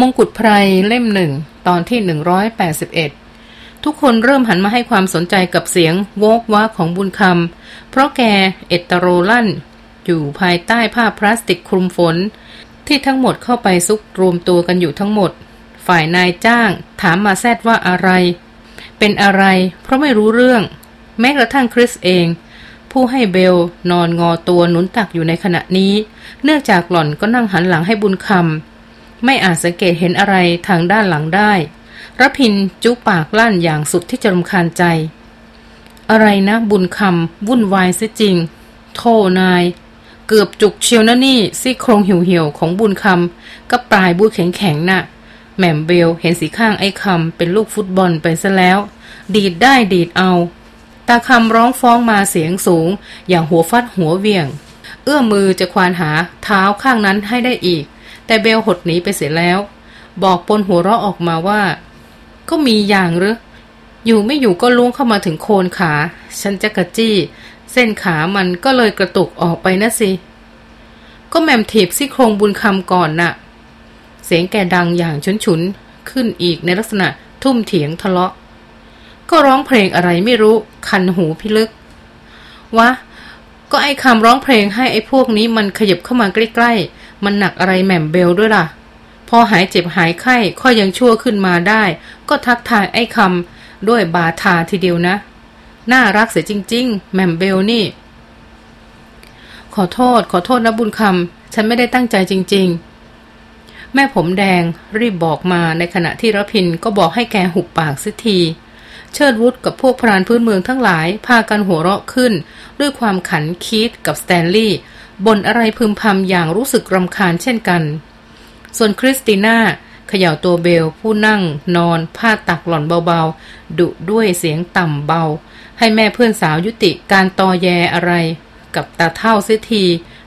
มงกุฎไพรเล่มหนึ่งตอนที่ 181 ทุกคนเริ่มหันมาให้ความสนใจกับเสียงโวกวากของบุญคำเพราะแกเอตโรลั่น อยู่ภายใต้ผ้าพลาสติกคลุมฝน ที่ทั้งหมดเข้าไปซุกรวมตัวกันอยู่ทั้งหมด ฝ่ายนายจ้างถามมาแซดว่าอะไร เป็นอะไร เพราะไม่รู้เรื่อง แม้กระทั่งคริสเอง ผู้ให้เบลนอนงอตัวหนุนตักอยู่ในขณะนี้ เนื่องจากหล่อนก็นั่งหันหลังให้บุญคำ ไม่อาจสังเกตเห็นอะไรทางด้านหลังได้รพินจุปากลั่นอย่างสุดที่จะรำคาญใจ อะไรนะบุญคำวุ่นวายซะจริง โทนาย เกือบจุกเชียวนะนี่ซี่โครงเหี่ยวๆของบุญคำก็ปลายบูดแข็งๆนะ่ะแหม่มเบลเห็นสีข้างไอ้คำเป็นลูกฟุตบอลไปซะแล้ว ดีดได้ดีดเอา ตาคำร้องฟ้องมาเสียงสูง อย่างหัวฟัดหัวเวียง เอื้อมมือจะควานหาเท้าข้างนั้นให้ได้อีก แต่เบลหดหนีไปเสียแล้ว บอกปนหัวเราะออกมาว่า ก็มีอย่างหรืออยู่ไม่อยู่ก็ล้วงเข้ามาถึงโคนขา ฉันจะกระจี้ เส้นขามันก็เลยกระตุกออกไปนะสิ ก็แมมถีบซี่โครงบุญคำก่อนนะ่ะ เสียงแกดังอย่างฉุนฉุนขึ้นอีกในลักษณะทุ่มเถียงทะเลาะ ก็ร้องเพลงอะไรไม่รู้ คันหูพิลึก วะ ก็ไอ้คำร้องเพลงให้ไอ้พวกนี้มันขยับเข้ามาใกล้ ๆ มันหนักอะไรแหม่มเบลด้วยล่ะ พอหายเจ็บหายไข้ค่อยยังชั่วขึ้นมาได้ ก็ทักทายไอ้คำด้วยบาทาทีเดียวนะ น่ารักเสียจริง ๆ แหม่มเบลนี่ ขอโทษ ขอโทษนะบุญคำฉันไม่ได้ตั้งใจจริง ๆ แม่ผมแดงรีบบอกมาในขณะที่รพินก็บอกให้แกหุบปากสิทีเชิดวุธกับพวกพรานพื้นเมืองทั้งหลาย พากันหัวเราะขึ้น ด้วยความขันคีตกับสแตนลีย์ บ่นอะไรพึมพำอย่างรู้สึกรำคาญเช่นกัน ส่วนคริสติน่าเขย่าตัวเบลผู้นั่งนอนพาดตักหล่อนเบาๆ ดุด้วยเสียงต่ำเบา ให้แม่เพื่อนสาวยุติการตอแยอะไร กับตาเฒ่าเสียที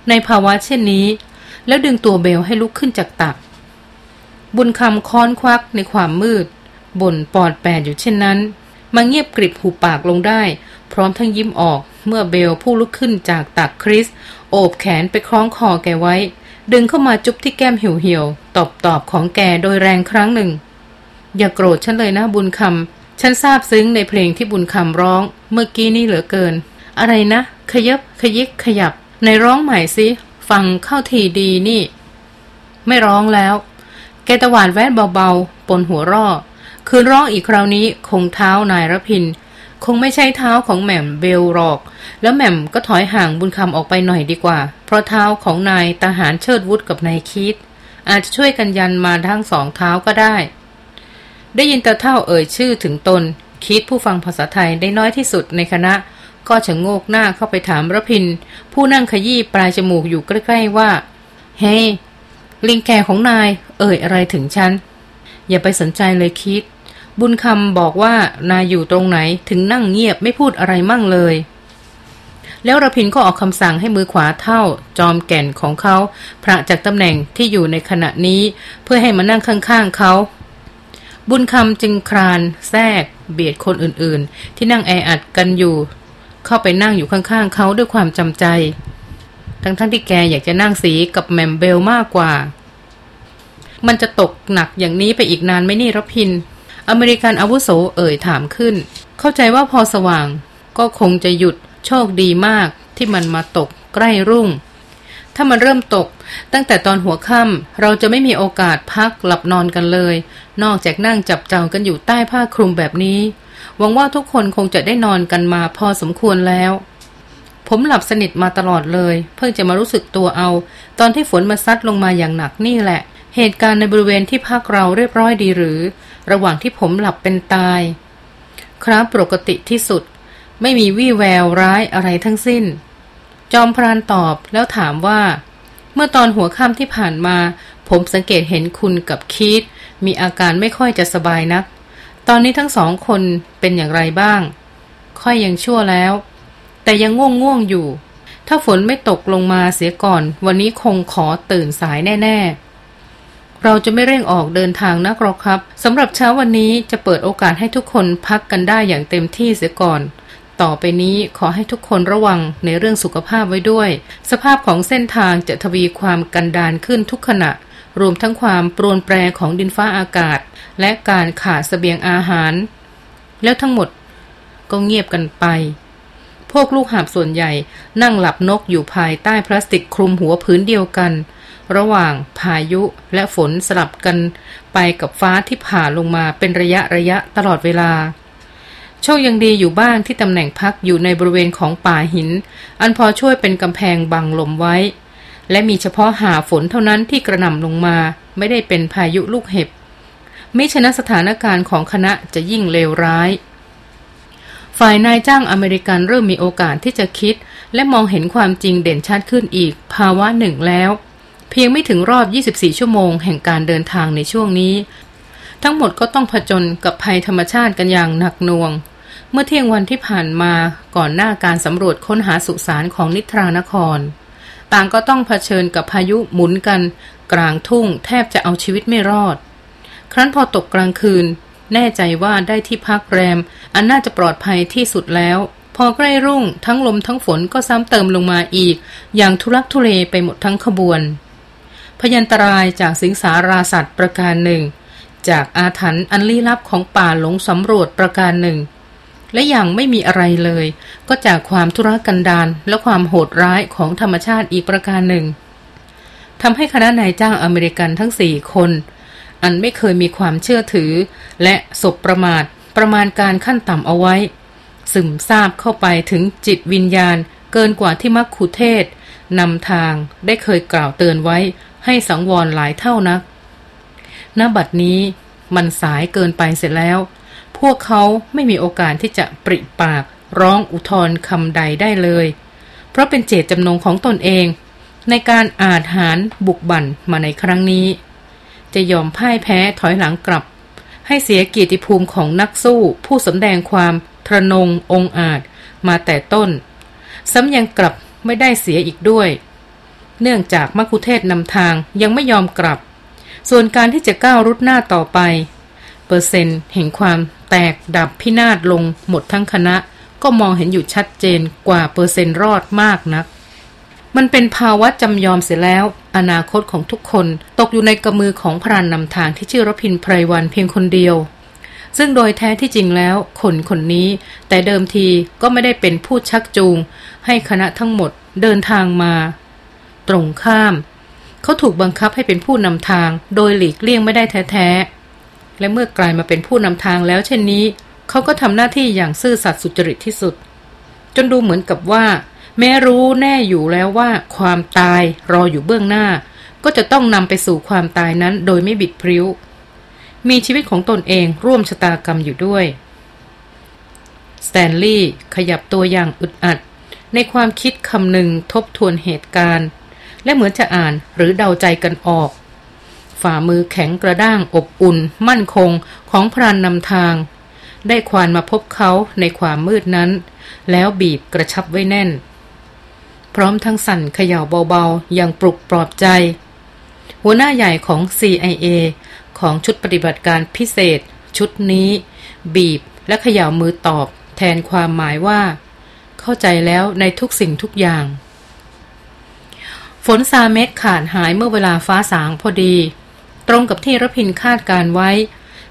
ในภาวะเช่นนี้ แล้วดึงตัวเบลให้ลุกขึ้นจากตัก บุญคำค้อนควักในความมืดบ่นปอดแปดอยู่เช่นนั้นมาเงียบกริบหูปากลงได้ พร้อมทั้งยิ้มออกเมื่อเบลผู้ลุกขึ้นจากตักคริส โอบแขนไปคล้องคอแกไว้ ดึงเข้ามาจุ๊บที่แก้มเหี่ยวๆ ตอบตอบของแกโดยแรงครั้งหนึ่ง อย่าโกรธฉันเลยนะบุญคำฉันซาบซึ้งในเพลงที่บุญคำร้อง เมื่อกี้นี่เหลือเกิน อะไรนะ ขยับขยิกขยับ ในร้องใหม่สิฟังเข้าทีดีนี่ ไม่ร้องแล้ว แกตะหวานแวดเบาๆ ปนหัวรอคืนร้องอีกคราวนี้คงเท้านายรพิน คงไม่ใช่เท้าของแหม่มเบลหรอก แล้วแหม่มก็ถอยห่างบุญคำออกไปหน่อยดีกว่า เพราะเท้าของนายทหารเชิดวุฒกับนายคิด อาจจะช่วยกันยันมาทั้งสองเท้าก็ได้ ได้ยินตาเท่าเอ่ยชื่อถึงตน คิดผู้ฟังภาษาไทยได้น้อยที่สุดในคณะ ก็ชะโงกหน้าเข้าไปถามระพิน ผู้นั่งขยี้ปลายจมูกอยู่ใกล้ๆว่า เฮ้ hey, ลิงแกของนาย เอ่ยอะไรถึงฉันอย่าไปสนใจเลยคิด บุญคำบอกว่านายอยู่ตรงไหนถึงนั่งเงียบไม่พูดอะไรมั่งเลย แล้วระพินก็ออกคำสั่งให้มือขวาเท่า จอมแก่นของเขาพระจากตำแหน่งที่อยู่ในขณะนี้ เพื่อให้มานั่งข้างๆเขา บุญคำจึงคราน แทรก เบียดคนอื่นๆ ที่นั่งแออัดกันอยู่ เข้าไปนั่งอยู่ข้างๆเขาด้วยความจำใจ ทั้งๆทที่แกอยากจะนั่งสีกับแมมเบลมากกว่า มันจะตกหนักอย่างนี้ไปอีกนานไหมนี่รพิน อเมริกันอาวุโสเอ่ยถามขึ้น เข้าใจว่าพอสว่าง ก็คงจะหยุดโชคดีมากที่มันมาตกใกล้รุ่ง ถ้ามันเริ่มตก ตั้งแต่ตอนหัวค่ำเราจะไม่มีโอกาสพักหลับนอนกันเลย นอกจากนั่งจับเจ้ากันอยู่ใต้ผ้าคลุมแบบนี้ หวังว่าทุกคนคงจะได้นอนกันมาพอสมควรแล้วผมหลับสนิทมาตลอดเลย เพิ่งจะมารู้สึกตัวเอา ตอนที่ฝนมาซัดลงมาอย่างหนักนี่แหละ เหตุการณ์ในบริเวณที่พักเราเรียบร้อยดีหรือ ระหว่างที่ผมหลับเป็นตาย ครับปกติที่สุด ไม่มีวี่แววร้ายอะไรทั้งสิ้น จอมพรานตอบแล้วถามว่า เมื่อตอนหัวค่ำที่ผ่านมา ผมสังเกตเห็นคุณกับคีตมีอาการไม่ค่อยจะสบายนัก ตอนนี้ทั้งสองคนเป็นอย่างไรบ้าง ค่อยยังชั่วแล้ว แต่ยังง่วงง่วงอยู่ ถ้าฝนไม่ตกลงมาเสียก่อน วันนี้คงขอตื่นสายแน่ ๆ เราจะไม่เร่งออกเดินทางนักหรอกครับสำหรับเช้าวันนี้จะเปิดโอกาสให้ทุกคนพักกันได้อย่างเต็มที่เสียก่อน ต่อไปนี้ขอให้ทุกคนระวังในเรื่องสุขภาพไว้ด้วย สภาพของเส้นทางจะทวีความกันดานขึ้นทุกขณะ รวมทั้งความปรวนแปรของดินฟ้าอากาศ และการขาดสเสบียงอาหาร แล้วทั้งหมดก็เงียบกันไป พวกลูกหาบส่วนใหญ่นั่งหลับนกอยู่ภายใต้พลาสติกคลุมหัวพื้นเดียวกัน ระหว่างพายุและฝนสลับกันไปกับฟ้าที่ผ่าลงมาเป็นระยะระยะตลอดเวลา โชคยังดีอยู่บ้างที่ตำแหน่งพักอยู่ในบริเวณของป่าหิน อันพอช่วยเป็นกำแพงบังลมไว้ และมีเฉพาะหาฝนเท่านั้นที่กระหน่ำลงมาไม่ได้เป็นพายุลูกเห็บม่ฉะนั้นสถานการณ์ของคณะจะยิ่งเลวร้าย ฝ่ายนายจ้างอเมริกันเริ่มมีโอกาสที่จะคิด และมองเห็นความจริงเด่นชัดขึ้นอีกภาวะหนึ่งแล้ว เพียงไม่ถึงรอบ 24 ชั่วโมงแห่งการเดินทางในช่วงนี้ ทั้งหมดก็ต้องผจญกับภัยธรรมชาติกันอย่างหนักหน่วง เมื่อเที่ยงวันที่ผ่านมาก่อนหน้าการสำรวจค้นหาสุสานของนิทรานคร ต่างก็ต้องเผชิญกับพายุหมุนกัน กลางทุ่งแทบจะเอาชีวิตไม่รอด ครั้นพอตกกลางคืน แน่ใจว่าได้ที่พักแรม อันน่าจะปลอดภัยที่สุดแล้วพอใกล้รุ่งทั้งลมทั้งฝนก็ซ้ำเติมลงมาอีก อย่างทุลักทุเลไปหมดทั้งขบวน พยันตรายจากสิงสาราสัตว์ประการหนึ่ง จากอาถรรพ์อันลี้ลับของป่าหลงสำรวจประการหนึ่ง และอย่างไม่มีอะไรเลย ก็จากความทุรกันดารและความโหดร้ายของธรรมชาติอีกประการหนึ่งทำให้คณะนายจ้างอเมริกันทั้งสี่คน อันไม่เคยมีความเชื่อถือ และศพประมาทประมาณการขั้นต่ำเอาไว้ ซึมซาบเข้าไปถึงจิตวิญญาณเกินกว่าที่มักคุเทศนำทางได้เคยกล่าวเตือนไว้ ให้สังวรหลายเท่านักณบัดนี้มันสายเกินไปเสร็จแล้ว พวกเขาไม่มีโอกาสที่จะปริปากร้องอุทธรคำใดได้เลย เพราะเป็นเจตจำนงของตนเอง ในการอาจหารบุกบั่นมาในครั้งนี้ จะยอมพ่ายแพ้ถอยหลังกลับ ให้เสียเกียรติภูมิของนักสู้ผู้สำแดงความทรนงองอาจมาแต่ต้น ซ้ำยังกลับไม่ได้เสียอีกด้วย เนื่องจากมัคคุเทศก์นำทางยังไม่ยอมกลับ ส่วนการที่จะก้าวรุดหน้าต่อไป เปอร์เซ็นต์แห่งความแตกดับพินาศลงหมดทั้งคณะ ก็มองเห็นอยู่ชัดเจนกว่าเปอร์เซ็นต์รอดมากนัก มันเป็นภาวะจำยอมเสียแล้ว อนาคตของทุกคนตกอยู่ในกำมือของพรานนำทางที่ชื่อรพินไพรวันเพียงคนเดียวซึ่งโดยแท้ที่จริงแล้วคนคนนี้ แต่เดิมทีก็ไม่ได้เป็นผู้ชักจูง ให้คณะทั้งหมดเดินทางมา ตรงข้าม เขาถูกบังคับให้เป็นผู้นำทาง โดยหลีกเลี่ยงไม่ได้แท้ๆ และเมื่อกลายมาเป็นผู้นำทางแล้วเช่นนี้ เขาก็ทำหน้าที่อย่างซื่อสัตย์สุจริตที่สุด จนดูเหมือนกับว่า แม้รู้แน่อยู่แล้วว่าความตายรออยู่เบื้องหน้า ก็จะต้องนำไปสู่ความตายนั้นโดยไม่บิดพริ้ว มีชีวิตของตนเองร่วมชะตากรรมอยู่ด้วยสแตนลีย์ขยับตัวอย่างอึดอัด ในความคิดคำหนึ่งทบทวนเหตุการณ์ และเหมือนจะอ่านหรือเดาใจกันออก ฝ่ามือแข็งกระด้างอบอุ่น มั่นคงของพรานนำทาง ได้ควานมาพบเขาในความมืดนั้น แล้วบีบกระชับไว้แน่น พร้อมทั้งสั่นเขย่าเบาๆ อย่างปลุกปลอบใจ หัวหน้าใหญ่ของ CIA ของชุดปฏิบัติการพิเศษ ชุดนี้ บีบและเขย่ามือตอบ แทนความหมายว่า เข้าใจแล้วในทุกสิ่งทุกอย่าง ฝนซาเม็ดขาดหายเมื่อเวลาฟ้าสางพอดี ตรงกับที่รพินคาดการไว้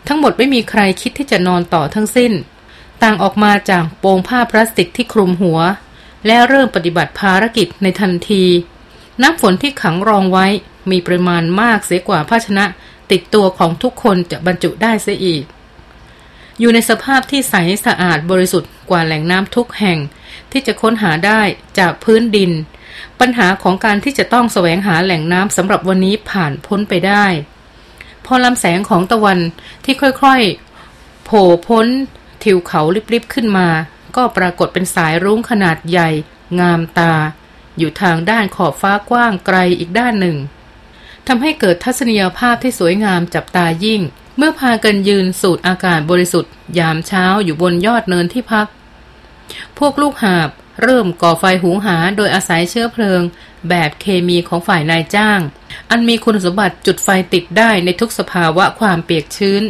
ทั้งหมดไม่มีใครคิดที่จะนอนต่อทั้งสิ้น ต่างออกมาจากโปงผ้าพลาสติกที่คลุมหัว และเริ่มปฏิบัติภารกิจในทันที น้ำฝนที่ขังรองไว้มีปริมาณมากเสียกว่าภาชนะ ติดตัวของทุกคนจะบรรจุได้เสียอีก อยู่ในสภาพที่ใสสะอาดบริสุทธิ์กว่าแหล่งน้ำทุกแห่ง ที่จะค้นหาได้จากพื้นดิน ปัญหาของการที่จะต้องแสวงหาแหล่งน้ำสำหรับวันนี้ผ่านพ้นไปได้ พอลำแสงของตะวันที่ค่อยๆ โผล่พ้น ทิวเขาลิบๆขึ้นมา ก็ปรากฏเป็นสายรุ้งขนาดใหญ่ งามตา อยู่ทางด้านขอบฟ้ากว้างไกลอีกด้านหนึ่ง ทำให้เกิดทัศนียภาพที่สวยงามจับตายิ่ง เมื่อพากันยืนสูดอากาศบริสุทธิ์ ยามเช้าอยู่บนยอดเนินที่พัก พวกลูกหาบเริ่มก่อไฟหุงหาโดยอาศัยเชื้อเพลิง แบบเคมีของฝ่ายนายจ้าง อันมีคุณสมบัติจุดไฟติดได้ในทุกสภาวะความเปียกชื้น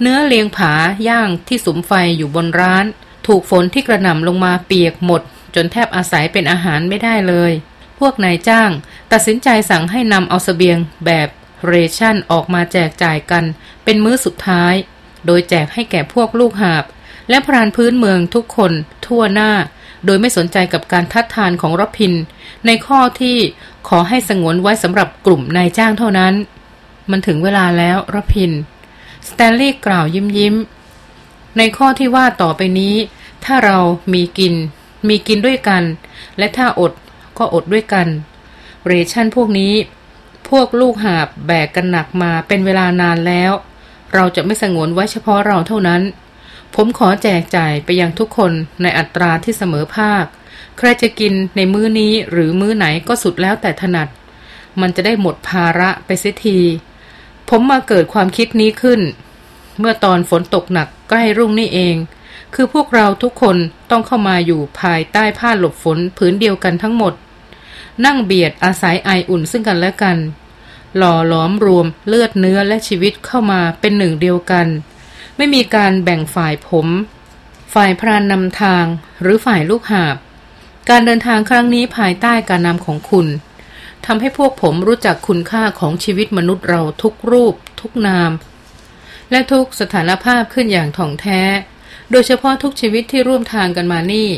เนื้อเลียงผาย่างที่สุมไฟอยู่บนร้าน ถูกฝนที่กระหน่ำลงมาเปียกหมด จนแทบอาศัยเป็นอาหารไม่ได้เลย พวกนายจ้าง ตัดสินใจสั่งให้นำเอาสเสบียงแบบเรชั่นออกมาแจกจ่ายกัน เป็นมื้อสุดท้าย โดยแจกให้แก่พวกลูกหาบ และพรานพื้นเมืองทุกคนทั่วหน้า โดยไม่สนใจกับการทัดทานของรพิน ในข้อที่ขอให้สงวนไว้สำหรับกลุ่มนายจ้างเท่านั้น มันถึงเวลาแล้วรพิน สแตนลีย์กล่าวยิ้มยิ้ม ในข้อที่ว่าต่อไปนี้ ถ้าเรามีกิน มีกินด้วยกัน และถ้าอด ก็อดด้วยกัน เรชั่นพวกนี้ พวกลูกหาบแบกกันหนักมาเป็นเวลานานแล้ว เราจะไม่สงวนไว้เฉพาะเราเท่านั้น ผมขอแจกจ่ายไปยังทุกคนในอัตราที่เสมอภาค ใครจะกินในมื้อนี้หรือมื้อไหนก็สุดแล้วแต่ถนัด มันจะได้หมดภาระไปเสียที ผมมาเกิดความคิดนี้ขึ้น เมื่อตอนฝนตกหนักใกล้รุ่งนี่เองคือพวกเราทุกคนต้องเข้ามาอยู่ภายใต้ผ้าหลบฝนผืนเดียวกันทั้งหมด นั่งเบียดอาศัยไออุ่นซึ่งกันและกัน หล่อหลอมรวมเลือดเนื้อและชีวิตเข้ามาเป็นหนึ่งเดียวกัน ไม่มีการแบ่งฝ่ายผม ฝ่ายพรานนำทางหรือฝ่ายลูกหาบ การเดินทางครั้งนี้ภายใต้การนำของคุณทำให้พวกผมรู้จักคุณค่าของชีวิตมนุษย์เราทุกรูป ทุกนาม และทุกสถานภาพขึ้นอย่างถ่องแท้ โดยเฉพาะทุกชีวิตที่ร่วมทางกันมานี่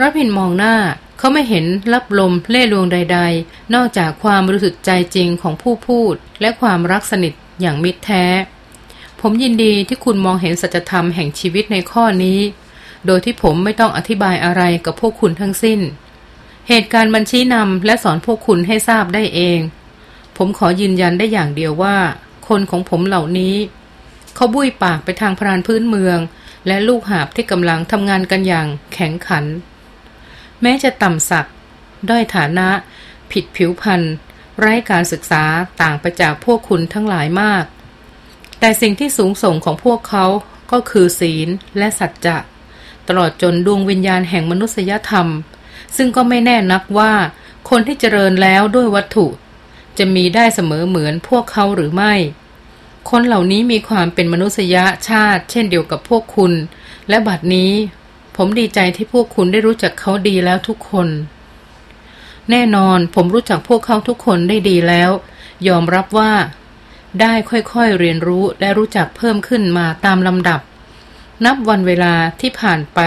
รพินมองหน้า เขาไม่เห็นรับลมเล่ลวงใด ๆ นอกจากความรู้สึกใจจริงของผู้พูด และความรักสนิทอย่างมิตรแท้ ผมยินดีที่คุณมองเห็นสัจธรรมแห่งชีวิตในข้อนี้ โดยที่ผมไม่ต้องอธิบายอะไรกับพวกคุณทั้งสิ้น เหตุการณ์บัญชีนำและสอนพวกคุณให้ทราบได้เอง ผมขอยืนยันได้อย่างเดียวว่า คนของผมเหล่านี้ เขาบุ้ยปากไปทางพรานพื้นเมือง และลูกหาบที่กำลังทำงานกันอย่างแข็งขัน แม้จะต่ำสัก ด้อยฐานะ ผิดผิวพรรณไร้การศึกษาต่างไปจากพวกคุณทั้งหลายมาก แต่สิ่งที่สูงส่งของพวกเขาก็คือศีลและสัจจะ ตลอดจนดวงวิญญาณแห่งมนุษยธรรม ซึ่งก็ไม่แน่นักว่าคนที่เจริญแล้วด้วยวัตถุ จะมีได้เสมอเหมือนพวกเขาหรือไม่ คนเหล่านี้มีความเป็นมนุษยชาติ เช่นเดียวกับพวกคุณ และบัดนี้ ผมดีใจที่พวกคุณได้รู้จักเขาดีแล้วทุกคน แน่นอนผมรู้จักพวกเขาทุกคนได้ดีแล้ว ยอมรับว่า ได้ค่อยๆเรียนรู้และรู้จักเพิ่มขึ้นมาตามลำดับ นับวันเวลาที่ผ่านไป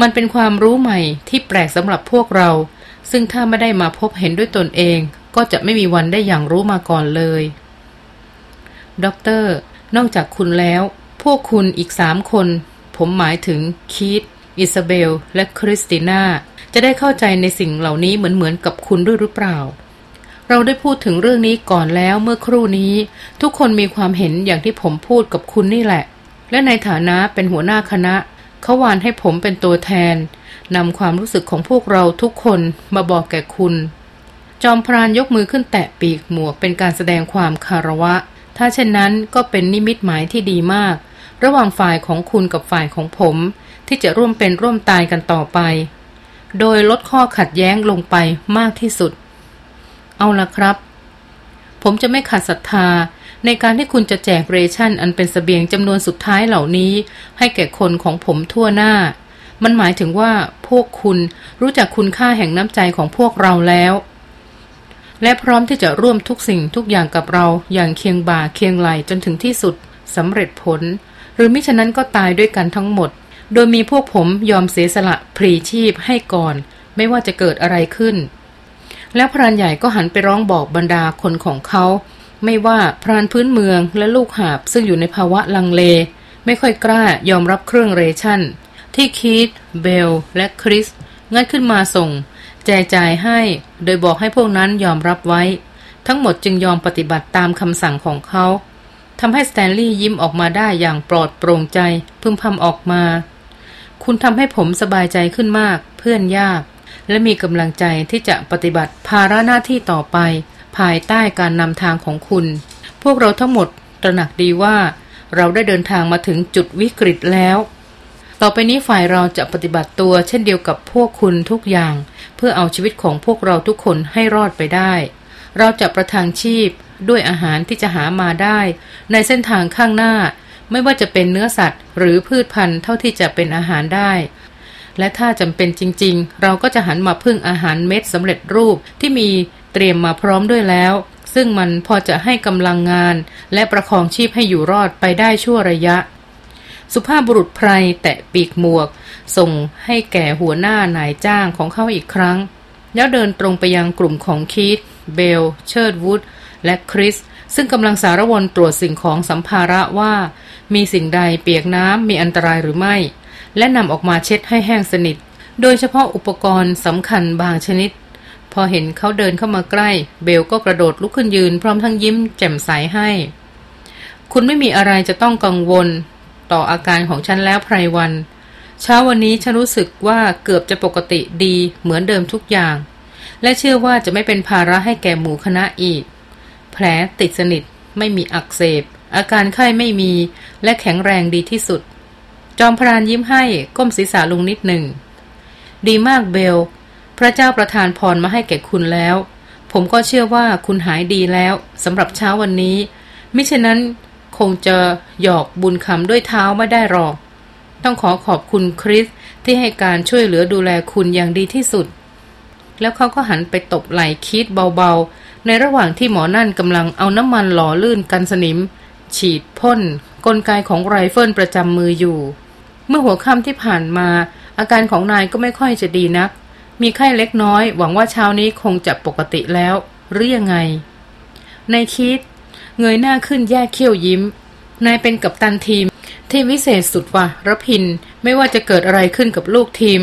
มันเป็นความรู้ใหม่ที่แปลกสำหรับพวกเรา ซึ่งถ้าไม่ได้มาพบเห็นด้วยตนเอง ก็จะไม่มีวันได้หยั่งรู้มาก่อนเลยด็อกเตอร์ นอกจากคุณแล้ว พวกคุณอีกสามคน ผมหมายถึงคีต อิซาเบล และคริสติน่า จะได้เข้าใจในสิ่งเหล่านี้เหมือนเหมือนกับคุณด้วยหรือเปล่า เราได้พูดถึงเรื่องนี้ก่อนแล้วเมื่อครู่นี้ ทุกคนมีความเห็นอย่างที่ผมพูดกับคุณนี่แหละ และในฐานะเป็นหัวหน้าคณะ เขาวานให้ผมเป็นตัวแทนนำความรู้สึกของพวกเราทุกคนมาบอกแก่คุณ จอมพรานยกมือขึ้นแตะปีกหมวกเป็นการแสดงความคารวะ ถ้าเช่นนั้นก็เป็นนิมิตหมายที่ดีมาก ระหว่างฝ่ายของคุณกับฝ่ายของผม ที่จะร่วมเป็นร่วมตายกันต่อไป โดยลดข้อขัดแย้งลงไปมากที่สุด เอาละครับ ผมจะไม่ขัดศรัทธาในการที่คุณจะแจกเรชั่น อันเป็นสเสบียงจำนวนสุดท้ายเหล่านี้ ให้แก่คนของผมทั่วหน้า มันหมายถึงว่าพวกคุณรู้จักคุณค่าแห่งน้ำใจของพวกเราแล้ว และพร้อมที่จะร่วมทุกสิ่งทุกอย่างกับเราอย่างเคียงบ่าเคียงไหลจนถึงที่สุดสำเร็จผล หรือมิฉะนั้นก็ตายด้วยกันทั้งหมด โดยมีพวกผมยอมเสียสละพรีชีพให้ก่อน ไม่ว่าจะเกิดอะไรขึ้น แล้วพรานใหญ่ก็หันไปร้องบอกบรรดาคนของเขา ไม่ว่าพรานพื้นเมืองและลูกหาบซึ่งอยู่ในภาวะลังเล ไม่ค่อยกล้ายอมรับเครื่องเรชั่น ที่คีตเบล และคริสงัดขึ้นมาส่ง แจกจ่ายให้ โดยบอกให้พวกนั้นยอมรับไว้ ทั้งหมดจึงยอมปฏิบัติตามคำสั่งของเขาทำให้สแตนลีย์ยิ้มออกมาได้อย่างปลอดโปร่งใจ พึมพำออกมา คุณทำให้ผมสบายใจขึ้นมาก เพื่อนยาก และมีกำลังใจที่จะปฏิบัติภาระหน้าที่ต่อไป ภายใต้การนำทางของคุณ พวกเราทั้งหมดตระหนักดีว่า เราได้เดินทางมาถึงจุดวิกฤตแล้ว ต่อไปนี้ฝ่ายเราจะปฏิบัติตัวเช่นเดียวกับพวกคุณทุกอย่าง เพื่อเอาชีวิตของพวกเราทุกคนให้รอดไปได้ เราจะประทังชีพด้วยอาหารที่จะหามาได้ ในเส้นทางข้างหน้า ไม่ว่าจะเป็นเนื้อสัตว์ หรือพืชพันธุ์เท่าที่จะเป็นอาหารได้ และถ้าจำเป็นจริง ๆ เราก็จะหันมาพึ่งอาหารเม็ดสำเร็จรูปที่มีเตรียมมาพร้อมด้วยแล้ว ซึ่งมันพอจะให้กำลังงาน และประคองชีพให้อยู่รอดไปได้ชั่วระยะ สุภาพบุรุษไพรแตะปีกหมวก ส่งให้แก่หัวหน้านายจ้างของเขาอีกครั้ง แล้วเดินตรงไปยังกลุ่มของคีตเบล เชิร์ดวูดและคริส ซึ่งกำลังสารวนตรวจสิ่งของสัมภาระว่า มีสิ่งใดเปียกน้ำมีอันตรายหรือไม่ และนำออกมาเช็ดให้แห้งสนิท โดยเฉพาะอุปกรณ์สำคัญบางชนิด พอเห็นเขาเดินเข้ามาใกล้ เบลก็กระโดดลุกขึ้นยืนพร้อมทั้งยิ้มแจ่มใสให้ คุณไม่มีอะไรจะต้องกังวล ต่ออาการของฉันแล้วไพรวัน เช้าวันนี้ฉันรู้สึกว่าเกือบจะปกติดีเหมือนเดิมทุกอย่าง และเชื่อว่าจะไม่เป็นภาระให้แก่หมู่คณะอีก แผลติดสนิท ไม่มีอักเสบ อาการไข้ไม่มี และแข็งแรงดีที่สุด จอมพรานยิ้มให้ก้มศีรษะลงนิดหนึ่ง ดีมากเบล พระเจ้าประทานพรมาให้แก่คุณแล้ว ผมก็เชื่อว่าคุณหายดีแล้วสำหรับเช้าวันนี้ มิฉะนั้นคงจะหยอกบุญคำด้วยเท้าไม่ได้หรอก ต้องขอขอบคุณคริสที่ให้การช่วยเหลือดูแลคุณอย่างดีที่สุด แล้วเขาก็หันไปตบไหล่คิดเบาๆ ในระหว่างที่หมอนั่นกำลังเอาน้ำมันหล่อลื่นกันสนิม ฉีดพ่นกลไกของไรเฟิลประจำมืออยู่ เมื่อหัวค่ำที่ผ่านมา อาการของนายก็ไม่ค่อยจะดีนัก มีไข้เล็กน้อย หวังว่าเช้านี้คงจะปกติแล้ว หรือยังไงในคิด เงยหน้าขึ้นแยกเขี้ยวยิ้ม นายเป็นกัปตันทีม ที่วิเศษสุดว่ะรพิน ไม่ว่าจะเกิดอะไรขึ้นกับลูกทีม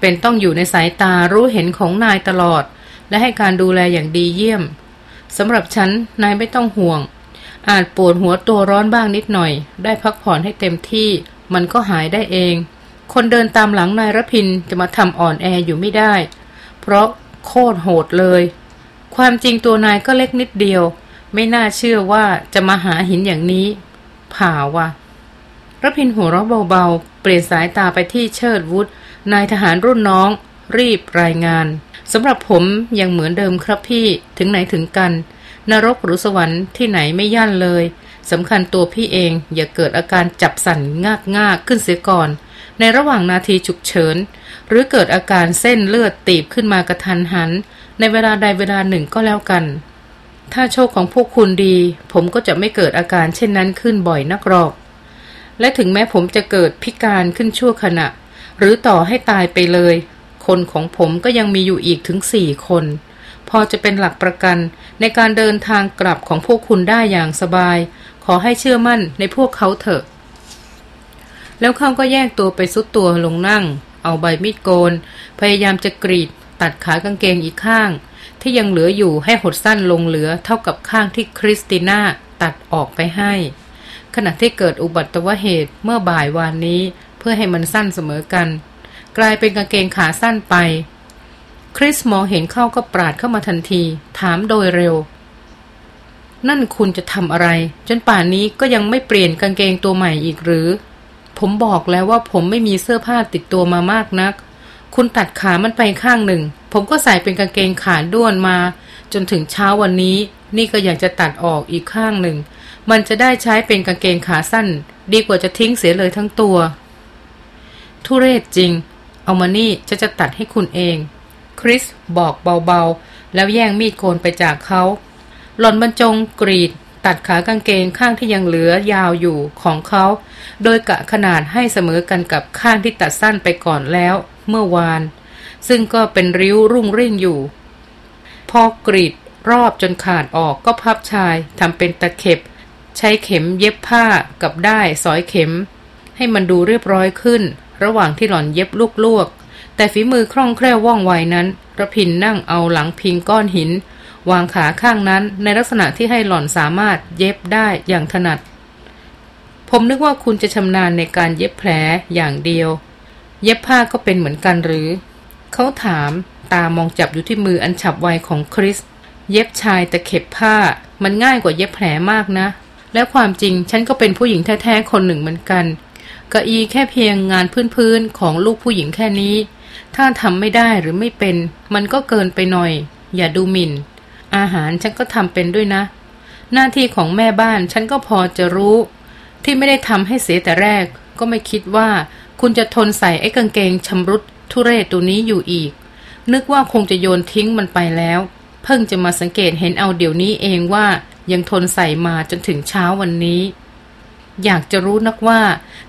เป็นต้องอยู่ในสายตารู้เห็นของนายตลอด และให้การดูแลอย่างดีเยี่ยมสำหรับฉันนายไม่ต้องห่วง อาจปวดหัวตัวร้อนบ้างนิดหน่อย ได้พักผ่อนให้เต็มที่ มันก็หายได้เอง คนเดินตามหลังนายรพินจะมาทำอ่อนแออยู่ไม่ได้ เพราะโคตรโหดเลย ความจริงตัวนายก็เล็กนิดเดียว ไม่น่าเชื่อว่าจะมาหาหินอย่างนี้ ผ่าวะรพินหัวเราะเบาๆ เปลี่ยนสายตาไปที่เชิดวุฒนายทหารรุ่นน้อง รีบรายงาน สำหรับผมยังเหมือนเดิมครับพี่ถึงไหนถึงกัน นรกหรือสวรรค์ที่ไหนไม่ย่านเลยสำคัญตัวพี่เองอย่าเกิดอาการจับสั่นงากงากขึ้นเสียก่อน ในระหว่างนาทีฉุกเฉิน หรือเกิดอาการเส้นเลือดตีบขึ้นมากระทันหัน ในเวลาใดเวลาหนึ่งก็แล้วกัน ถ้าโชคของพวกคุณดี ผมก็จะไม่เกิดอาการเช่นนั้นขึ้นบ่อยนักหรอก และถึงแม้ผมจะเกิดพิการขึ้นชั่วขณะ หรือต่อให้ตายไปเลย คนของผมก็ยังมีอยู่อีกถึงสี่คน พอจะเป็นหลักประกันในการเดินทางกลับของพวกคุณได้อย่างสบาย ขอให้เชื่อมั่นในพวกเขาเถอะ แล้วเขาก็แยกตัวไปซุดตัวลงนั่ง เอาใบมีดโกน พยายามจะกรีด ตัดขากางเกงอีกข้าง ที่ยังเหลืออยู่ให้หดสั้นลงเหลือเท่ากับข้างที่คริสติน่าตัดออกไปให้ ขณะที่เกิดอุบัติเหตุเมื่อบ่ายวานนี้เพื่อให้มันสั้นเสมอกัน กลายเป็นกางเกงขาสั้นไป คริสมองเห็นเข้าก็ปราดเข้ามาทันที ถามโดยเร็ว นั่นคุณจะทำอะไร จนป่านนี้ก็ยังไม่เปลี่ยนกางเกงตัวใหม่อีกหรือ ผมบอกแล้วว่าผมไม่มีเสื้อผ้าติดตัวมามากนัก คุณตัดขามันไปข้างหนึ่ง ผมก็ใส่เป็นกางเกงขาด้วนมา จนถึงเช้าวันนี้ นี่ก็อยากจะตัดออกอีกข้างหนึ่ง มันจะได้ใช้เป็นกางเกงขาสั้น ดีกว่าจะทิ้งเสียเลยทั้งตัวทุเรศจริง เอามานี่จะจะตัดให้คุณเอง คริสบอกเบาๆ แล้วแย่งมีดโกนไปจากเขาหล่อนบรรจงกรีด ตัดขากางเกงข้างที่ยังเหลือยาวอยู่ของเขา โดยกะขนาดให้เสมอกันกับข้างที่ตัดสั้นไปก่อนแล้ว เมื่อวาน ซึ่งก็เป็นริ้วรุ่งริ่งอยู่ พอกรีดรอบจนขาดออกก็พับชายทำเป็นตะเข็บ ใช้เข็มเย็บผ้ากับได้สอยเข็ม ให้มันดูเรียบร้อยขึ้น ระหว่างที่หล่อนเย็บลูกลวก แต่ฝีมือคล่องแคล่วว่องไวนั้นระพินนั่งเอาหลังพิงก้อนหิน วางขาข้างนั้นในลักษณะที่ให้หล่อนสามารถเย็บได้อย่างถนัด ผมนึกว่าคุณจะชำนาญในการเย็บแผลอย่างเดียว เย็บผ้าก็เป็นเหมือนกันหรือ เขาถามตามองจับอยู่ที่มืออันฉับไวของคริส เย็บชายแตะเข็บผ้า มันง่ายกว่าเย็บแผลมากนะ แล้วความจริงฉันก็เป็นผู้หญิงแท้ๆคนหนึ่งเหมือนกัน กะอีแค่เพียงงานพื้นๆของลูกผู้หญิงแค่นี้ ถ้าทำไม่ได้หรือไม่เป็น มันก็เกินไปหน่อย อย่าดูหมิ่น อาหารฉันก็ทำเป็นด้วยนะ หน้าที่ของแม่บ้านฉันก็พอจะรู้ ที่ไม่ได้ทำให้เสียแต่แรก ก็ไม่คิดว่าคุณจะทนใส่ไอ้กางเกงชำรุดทุเรศตัวนี้อยู่อีก นึกว่าคงจะโยนทิ้งมันไปแล้ว เพิ่งจะมาสังเกตเห็นเอาเดี๋ยวนี้เองว่ายังทนใส่มาจนถึงเช้าวันนี้ อยากจะรู้นักว่า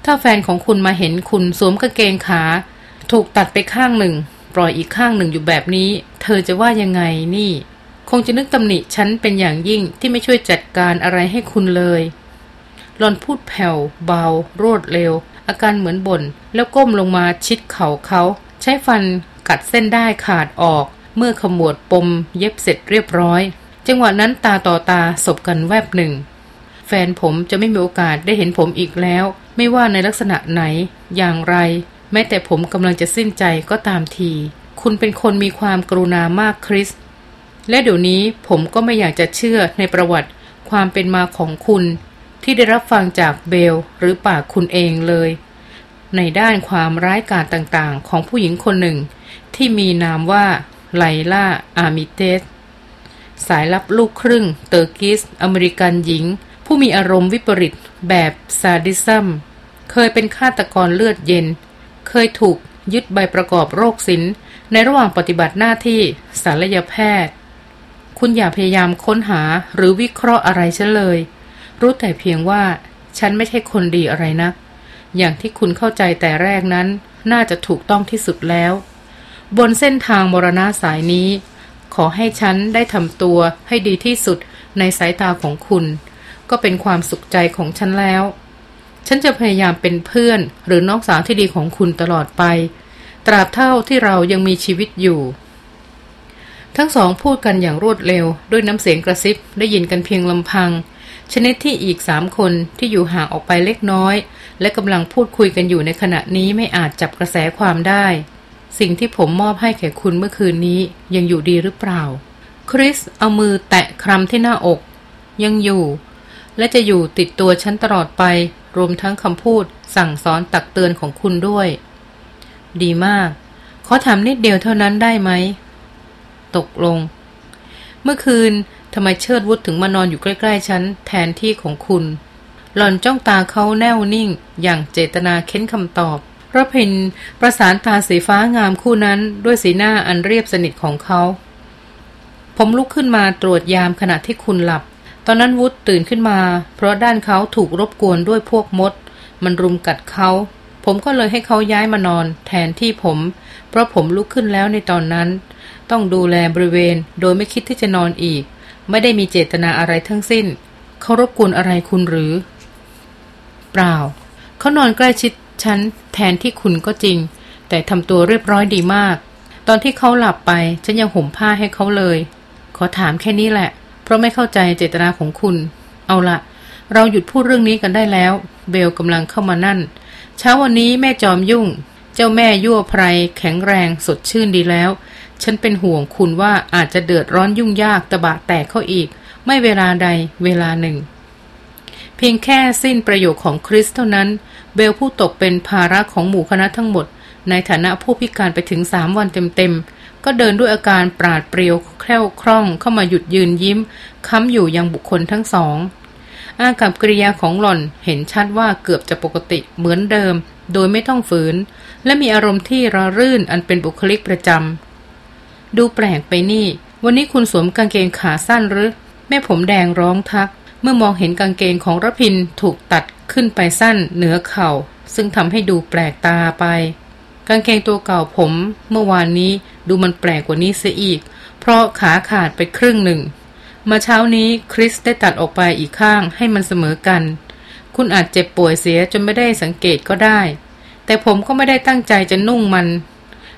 ถ้าแฟนของคุณมาเห็นคุณสวมกางเกงขา ถูกตัดไปข้างหนึ่ง ปล่อยอีกข้างหนึ่งอยู่แบบนี้ เธอจะว่ายังไงนี่ คงจะนึกตำหนิฉันเป็นอย่างยิ่งที่ไม่ช่วยจัดการอะไรให้คุณเลยหลอนพูดแผ่ว เบา รวดเร็ว อาการเหมือนบน่นแล้วก้มลงมาชิดเข่าเขา ใช้ฟันกัดเส้นได้ขาดออก เมื่อขมวดปม เย็บเสร็จเรียบร้อย จังหวะนั้นตาต่อตาสบกันแวบหนึ่ง แฟนผมจะไม่มีโอกาสได้เห็นผมอีกแล้ว ไม่ว่าในลักษณะไหน อย่างไร แม้แต่ผมกำลังจะสิ้นใจก็ตามที คุณเป็นคนมีความกรุณามากคริส และเดี๋ยวนี้ผมก็ไม่อยากจะเชื่อในประวัติความเป็นมาของคุณ ที่ได้รับฟังจากเบลหรือปากคุณเองเลย ในด้านความร้ายกาจต่างๆ ของผู้หญิงคนหนึ่ง ที่มีนามว่าไลล่าอามิเตสสายลับลูกครึ่ง Turkish อเมริกันหญิง ผู้มีอารมณ์วิปริตแบบ sadism เคยเป็นฆาตกรเลือดเย็น เคยถูกยึดใบประกอบโรคศิลป์ในระหว่างปฏิบัติหน้าที่ศัลยแพทย์ คุณอย่าพยายามค้นหาหรือวิเคราะห์อะไรฉันเลย รู้แต่เพียงว่าฉันไม่ใช่คนดีอะไรนะักอย่างที่คุณเข้าใจแต่แรกนั้น น่าจะถูกต้องที่สุดแล้ว บนเส้นทางมรณะสายนี้ ขอให้ฉันได้ทำตัวให้ดีที่สุดในสายตาของคุณ ก็เป็นความสุขใจของฉันแล้ว ฉันจะพยายามเป็นเพื่อนหรือน้องสาวที่ดีของคุณตลอดไป ตราบเท่าที่เรายังมีชีวิตอยู่ ทั้งสองพูดกันอย่างรวดเร็ว ด้วยน้ำเสียงกระซิบได้ยินกันเพียงลำพัง ชนิดที่อีกสามคนที่อยู่ห่างออกไปเล็กน้อย และกำลังพูดคุยกันอยู่ในขณะนี้ไม่อาจจับกระแสความได้ สิ่งที่ผมมอบให้แก่คุณเมื่อคืนนี้ยังอยู่ดีหรือเปล่า คริสเอามือแตะคลำที่หน้าอก ยังอยู่ และจะอยู่ติดตัวฉันตลอดไป รวมทั้งคำพูด สั่งสอนตักเตือนของคุณด้วย ดีมาก ขอถามนิดเดียวเท่านั้นได้ไหม ตกลง เมื่อคืนทำไมเชิดวุฒถึงมานอนอยู่ใกล้ๆฉันแทนที่ของคุณ หล่อนจ้องตาเขาแน่วนิ่ง อย่างเจตนาเค้นคำตอบพระพินประสานตาสีฟ้างามคู่นั้นด้วยสีหน้าอันเรียบสนิทของเขา ผมลุกขึ้นมาตรวจยามขณะที่คุณหลับ อนนั้นวุฒตื่นขึ้นมา เพราะด้านเขาถูกรบกวนด้วยพวกมด มันรุมกัดเขา ผมก็เลยให้เขาย้ายมานอน แทนที่ผม เพราะผมลุกขึ้นแล้วในตอนนั้น ต้องดูแลบริเวณ โดยไม่คิดที่จะนอนอีก ไม่ได้มีเจตนาอะไรทั้งสิ้น เขารบกวนอะไรคุณหรือ เปล่า เขานอนใกล้ชิดฉันแทนที่คุณก็จริง แต่ทำตัวเรียบร้อยดีมาก ตอนที่เขาหลับไป ฉันยังห่มผ้าให้เขาเลย ขอถามแค่นี้แหละ ราะไม่เข้าใจเจตนาของคุณ เอาละเราหยุดพูดเรื่องนี้กันได้แล้ว เบลกำลังเข้ามานั่น เช้าวันนี้แม่จอมยุ่ง เจ้าแม่ยั่วไพรแข็งแรงสดชื่นดีแล้ว ฉันเป็นห่วงคุณว่าอาจจะเดือดร้อนยุ่งยากตะบะแตกเข้าอีก ไม่เวลาใดเวลาหนึ่ง เพียงแค่สิ้นประโยคของคริสเท่านั้น เบลผู้ตกเป็นภาระของหมู่คณะทั้งหมด ในฐานะผู้พิการไปถึงสามวันเต็มๆ ก็เดินด้วยอาการปราดเปรียวแคล่วคล่องเข้ามาหยุดยืนยิ้ม ค้ำอยู่ยังบุคคลทั้งสอง อากับกริยาของหล่อนเห็นชัดว่าเกือบจะปกติเหมือนเดิม โดยไม่ต้องฝืน และมีอารมณ์ที่ระรื่นอันเป็นบุคลิกประจำดูแปลกไปนี่ วันนี้คุณสวมกางเกงขาสั้นหรือ แม่ผมแดงร้องทัก เมื่อมองเห็นกางเกงของรพินถูกตัดขึ้นไปสั้นเหนือเขา่า ซึ่งทำให้ดูแปลกตาไป กางเกงตัวเก่าผม เมื่อวานนี้ ดูมันแปลกกว่านี้เสียอีก เพราะขาขาดไปครึ่งหนึ่ง มาเช้านี้คริสได้ตัดออกไปอีกข้างให้มันเสมอกัน คุณอาจเจ็บป่วยเสียจนไม่ได้สังเกตก็ได้ แต่ผมก็ไม่ได้ตั้งใจจะนุ่งมัน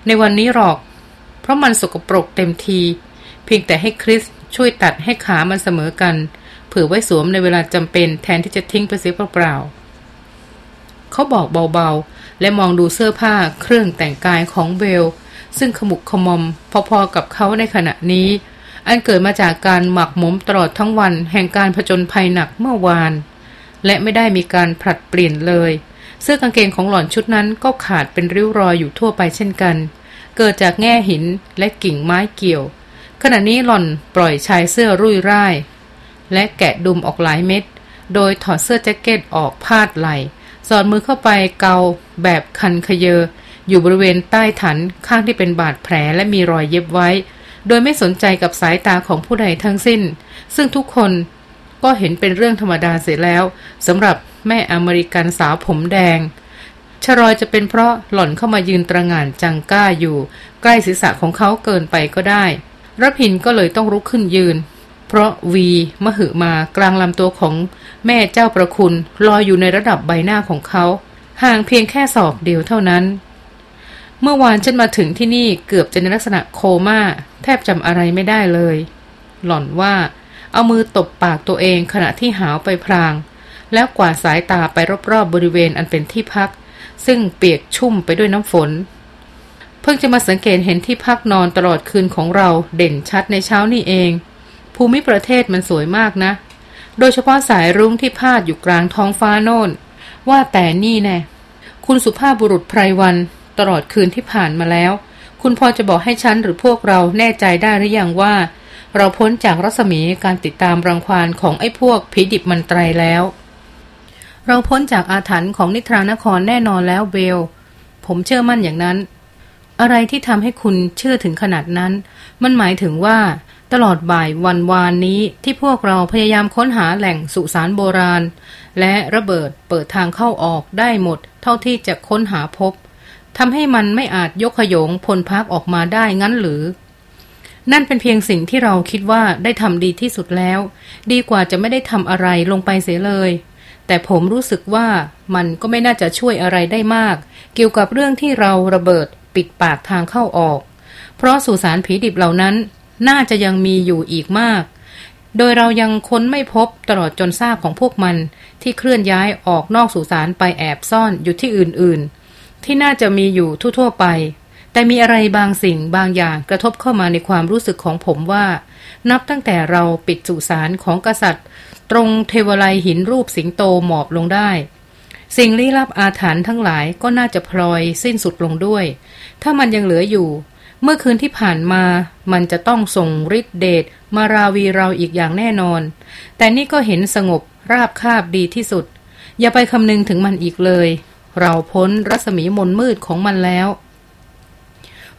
ในวันนี้หรอก เพราะมันสกปรกเต็มที เพียงแต่ให้คริสช่วยตัดให้ขามันเสมอกัน เผื่อไว้สวมในเวลาจำเป็นแทนที่จะทิ้งไปเสียเปล่าๆเขาบอกเบาๆ และมองดูเสื้อผ้าเครื่องแต่งกายของเบล ซึ่งขมุกขมอม พอๆกับเขาในขณะนี้ อันเกิดมาจากการหมักหมมตลอดทั้งวันแห่งการผจญภัยหนักเมื่อวาน และไม่ได้มีการผลัดเปลี่ยนเลย เสื้อกางเกงของหล่อนชุดนั้นก็ขาดเป็นริ้วรอยอยู่ทั่วไปเช่นกัน เกิดจากแง่หินและกิ่งไม้เกี่ยว ขณะนี้หล่อนปล่อยชายเสื้อรุ่ยร่าย และแกะดุมออกหลายเม็ด โดยถอดเสื้อแจ็คเก็ตออกพาดไหลสอดมือเข้าไปเกาแบบคันขยเย อยู่บริเวณใต้ฐานข้างที่เป็นบาดแผลและมีรอยเย็บไว้ โดยไม่สนใจกับสายตาของผู้ใดทั้งสิ้น ซึ่งทุกคนก็เห็นเป็นเรื่องธรรมดาเสียแล้วสำหรับแม่อเมริกันสาวผมแดงชรอยจะเป็นเพราะหล่อนเข้ามายืนตระงานจังก้าอยู่ ใกล้ศีรษะของเขาเกินไปก็ได้รพินก็เลยต้องลุกขึ้นยืน เพราะวีมหึมากลางลำตัวของแม่เจ้าประคุณลอยอยู่ในระดับใบหน้าของเขา ห่างเพียงแค่ศอกเดียวเท่านั้น เมื่อวานฉันมาถึงที่นี่เกือบจะในลักษณะโคมา่า แทบจำอะไรไม่ได้เลย หล่อนว่าเอามือตบปากตัวเองขณะที่หาวไปพราง แล้วกวาดสายตาไปรอบๆบบริเวณอันเป็นที่พัก ซึ่งเปียกชุ่มไปด้วยน้ำฝน เพิ่งจะมาสังเกตเห็นที่พักนอนตลอดคืนของเราเด่นชัดในเช้านี่เอง ภูมิประเทศมันสวยมากนะ โดยเฉพาะสายรุ้งที่พาดอยู่กลางท้องฟ้าโน่น ว่าแต่นี่แน่คุณสุภาพบุรุษไพรวัน ตลอดคืนที่ผ่านมาแล้ว คุณพอจะบอกให้ฉันหรือพวกเราแน่ใจได้หรือยังว่า เราพ้นจากรัศมีการติดตามรังควานของไอ้พวกผีดิบมันไตรแล้ว เราพ้นจากอาถรรพ์ของนิทรานครแน่นอนแล้วเบล ผมเชื่อมั่นอย่างนั้น อะไรที่ทำให้คุณเชื่อถึงขนาดนั้น มันหมายถึงว่าตลอดบ่ายวันวานนี้ที่พวกเราพยายามค้นหาแหล่งสุสานโบราณ และระเบิดเปิดทางเข้าออกได้หมด เท่าที่จะค้นหาพบ ทำให้มันไม่อาจยกขยงพลพักออกมาได้งั้นหรือ นั่นเป็นเพียงสิ่งที่เราคิดว่าได้ทำดีที่สุดแล้ว ดีกว่าจะไม่ได้ทำอะไรลงไปเสียเลย แต่ผมรู้สึกว่ามันก็ไม่น่าจะช่วยอะไรได้มาก เกี่ยวกับเรื่องที่เราระเบิดปิดปากทางเข้าออก เพราะสุสานผีดิบเหล่านั้น น่าจะยังมีอยู่อีกมาก โดยเรายังค้นไม่พบตลอดจนซากของพวกมันที่เคลื่อนย้ายออกนอกสุสานไปแอบซ่อนอยู่ที่อื่นๆ ที่น่าจะมีอยู่ทั่วๆไป แต่มีอะไรบางสิ่งบางอย่างกระทบเข้ามาในความรู้สึกของผมว่า นับตั้งแต่เราปิดสุสานของกษัตริย์ ตรงเทวไลหินรูปสิงโตหมอบลงได้ สิ่งลี้ลับอาถรรพ์ทั้งหลายก็น่าจะพลอยสิ้นสุดลงด้วย ถ้ามันยังเหลืออยู่ เมื่อคืนที่ผ่านมา มันจะต้องส่งฤทธิเดชมาราวีเราอีกอย่างแน่นอน แต่นี่ก็เห็นสงบราบคาบดีที่สุด อย่าไปคำนึงถึงมันอีกเลย เราพ้นรัศมีมนมืดของมันแล้ว